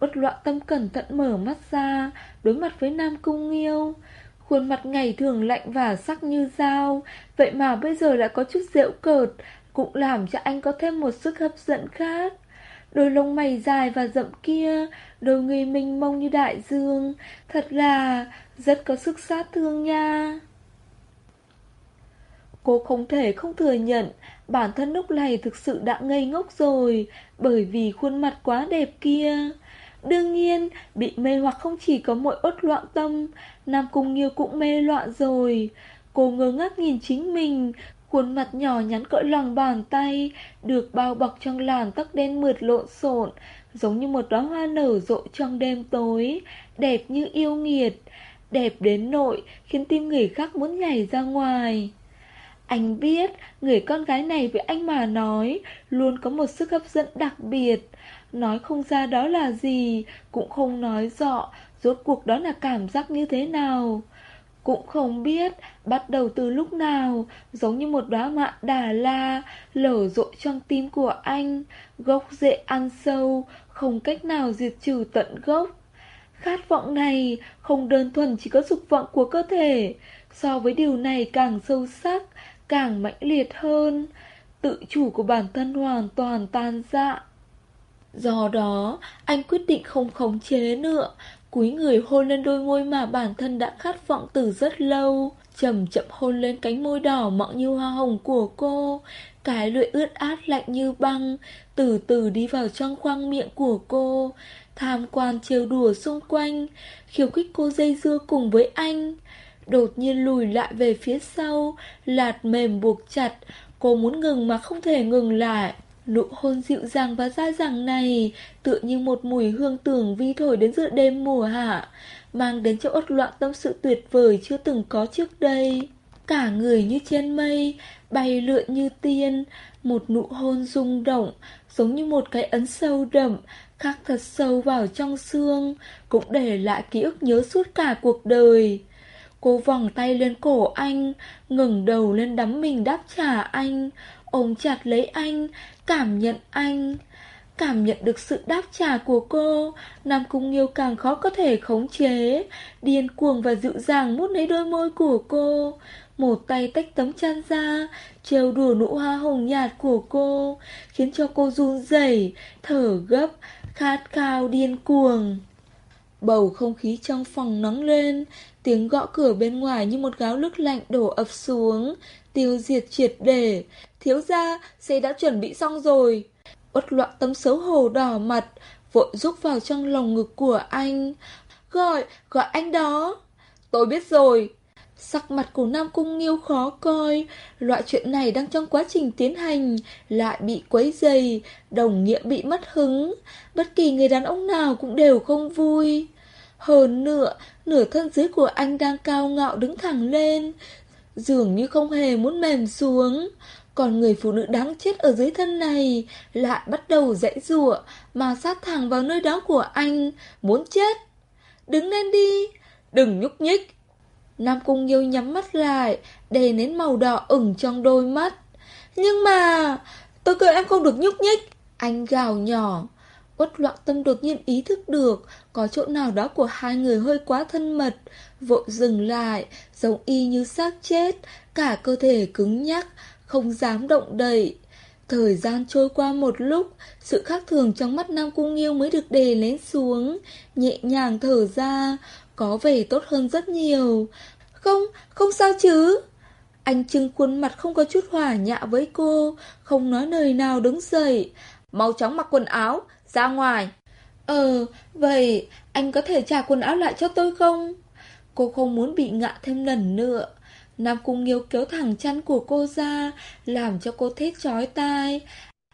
Bất loạn tâm cẩn thận mở mắt ra, Đối mặt với Nam Cung Nghiêu. Khuôn mặt ngày thường lạnh và sắc như dao. Vậy mà bây giờ lại có chút rượu cợt, Cũng làm cho anh có thêm một sức hấp dẫn khác. Đôi lông mày dài và rậm kia, Đôi người mình mông như đại dương. Thật là rất có sức sát thương nha. Cô không thể không thừa nhận, Bản thân lúc này thực sự đã ngây ngốc rồi, Bởi vì khuôn mặt quá đẹp kia. Đương nhiên, bị mê hoặc không chỉ có mỗi ốt loạn tâm, Nam Cung Nghiêu cũng mê loạn rồi. Cô ngơ ngác nhìn chính mình, khuôn mặt nhỏ nhắn cỡ lòng bàn tay, được bao bọc trong làn tóc đen mượt lộn xộn, giống như một đóa hoa nở rộ trong đêm tối, đẹp như yêu nghiệt, đẹp đến nội khiến tim người khác muốn nhảy ra ngoài. Anh biết, người con gái này với anh mà nói, luôn có một sức hấp dẫn đặc biệt. Nói không ra đó là gì, Cũng không nói rõ Rốt cuộc đó là cảm giác như thế nào. Cũng không biết Bắt đầu từ lúc nào, Giống như một đóa mạ đà la Lở rộ trong tim của anh, Gốc rễ ăn sâu, Không cách nào diệt trừ tận gốc. Khát vọng này Không đơn thuần chỉ có dục vọng của cơ thể, So với điều này càng sâu sắc, Càng mãnh liệt hơn. Tự chủ của bản thân hoàn toàn tan dạ Do đó, anh quyết định không khống chế nữa, cúi người hôn lên đôi môi mà bản thân đã khát vọng từ rất lâu. Chậm chậm hôn lên cánh môi đỏ mọng như hoa hồng của cô. Cái lưỡi ướt át lạnh như băng, từ từ đi vào trong khoang miệng của cô. Tham quan trêu đùa xung quanh, khiêu khích cô dây dưa cùng với anh. Đột nhiên lùi lại về phía sau, lạt mềm buộc chặt, cô muốn ngừng mà không thể ngừng lại. Nụ hôn dịu dàng và dai dẳng này tựa như một mùi hương tưởng vi thổi đến giữa đêm mùa hạ, mang đến cho ốt loạn tâm sự tuyệt vời chưa từng có trước đây. Cả người như trên mây, bay lượn như tiên, một nụ hôn rung động, giống như một cái ấn sâu đậm, khắc thật sâu vào trong xương, cũng để lại ký ức nhớ suốt cả cuộc đời. Cô vòng tay lên cổ anh, ngẩng đầu lên đắm mình đáp trả anh, ôm chặt lấy anh, cảm nhận anh. Cảm nhận được sự đáp trả của cô, Nam Cung Nghiêu càng khó có thể khống chế, điên cuồng và dịu dàng mút lấy đôi môi của cô. Một tay tách tấm chăn ra, trêu đùa nụ hoa hồng nhạt của cô, khiến cho cô run rẩy, thở gấp, khát khao điên cuồng. Bầu không khí trong phòng nóng lên, tiếng gõ cửa bên ngoài như một gáo nước lạnh đổ ập xuống, tiêu diệt triệt để. Thiếu gia, xe đã chuẩn bị xong rồi. Uất loạn tâm xấu hổ đỏ mặt, vội rúc vào trong lòng ngực của anh. Gọi, gọi anh đó. Tôi biết rồi. Sắc mặt của Nam Cung Nghiêu khó coi, loại chuyện này đang trong quá trình tiến hành, lại bị quấy dày, đồng nghĩa bị mất hứng. Bất kỳ người đàn ông nào cũng đều không vui. Hơn nữa, nửa thân dưới của anh đang cao ngạo đứng thẳng lên, dường như không hề muốn mềm xuống. Còn người phụ nữ đáng chết ở dưới thân này lại bắt đầu dãy rủa mà sát thẳng vào nơi đó của anh, muốn chết. Đứng lên đi, đừng nhúc nhích. Nam Cung Nghiêu nhắm mắt lại, đè nến màu đỏ ửng trong đôi mắt. Nhưng mà, tôi kêu em không được nhúc nhích. Anh gào nhỏ. Uất loạn tâm đột nhiên ý thức được Có chỗ nào đó của hai người hơi quá thân mật Vội dừng lại Giống y như xác chết Cả cơ thể cứng nhắc Không dám động đậy Thời gian trôi qua một lúc Sự khác thường trong mắt Nam Cung Nghiêu mới được đề lên xuống Nhẹ nhàng thở ra Có vẻ tốt hơn rất nhiều Không, không sao chứ Anh trưng khuôn mặt không có chút hòa nhã với cô Không nói lời nào đứng dậy Mau chóng mặc quần áo ra ngoài. Ờ, vậy anh có thể trả quần áo lại cho tôi không? Cô không muốn bị ngạ thêm lần nữa. Nam Cung Nghiêu kéo thẳng chăn của cô ra, làm cho cô thét chói tai.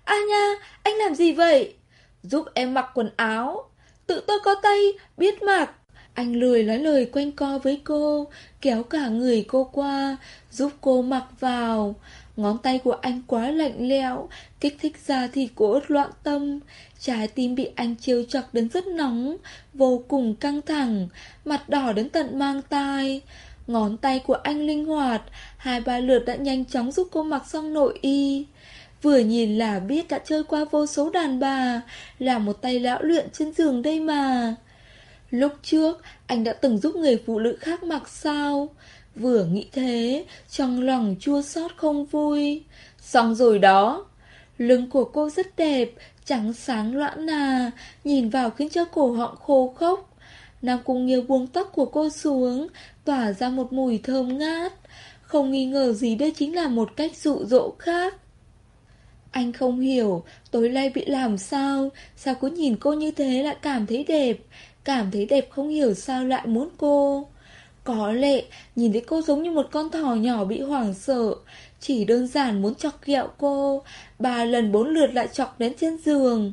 A nha, anh làm gì vậy? Giúp em mặc quần áo. Tự tôi có tay, biết mặc. Anh lười nói lời quanh co với cô, kéo cả người cô qua, giúp cô mặc vào. Ngón tay của anh quá lạnh lẽo, kích thích ra thì của ớt loạn tâm. Trái tim bị anh chiêu chọc đến rất nóng, vô cùng căng thẳng, mặt đỏ đến tận mang tai. Ngón tay của anh linh hoạt, hai ba lượt đã nhanh chóng giúp cô mặc xong nội y. Vừa nhìn là biết đã chơi qua vô số đàn bà, là một tay lão luyện trên giường đây mà. Lúc trước, anh đã từng giúp người phụ nữ khác mặc sao? Vừa nghĩ thế, trong lòng chua xót không vui. Xong rồi đó. Lưng của cô rất đẹp, trắng sáng loãng nà, nhìn vào khiến cho cổ họng khô khốc. Nam Cung Nghiêu buông tóc của cô xuống, tỏa ra một mùi thơm ngát. Không nghi ngờ gì đây chính là một cách dụ dỗ khác. Anh không hiểu, tối nay bị làm sao, sao cứ nhìn cô như thế lại cảm thấy đẹp, cảm thấy đẹp không hiểu sao lại muốn cô. Có lệ nhìn thấy cô giống như một con thỏ nhỏ bị hoảng sợ, chỉ đơn giản muốn chọc ghẹo cô, ba lần bốn lượt lại chọc đến trên giường.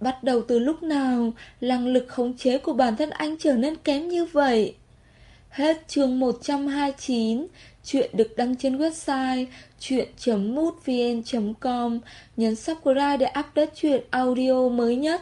Bắt đầu từ lúc nào, năng lực khống chế của bản thân anh trở nên kém như vậy? Hết chương 129, chuyện được đăng trên website chuyện.mútvn.com, nhấn subscribe để update chuyện audio mới nhất.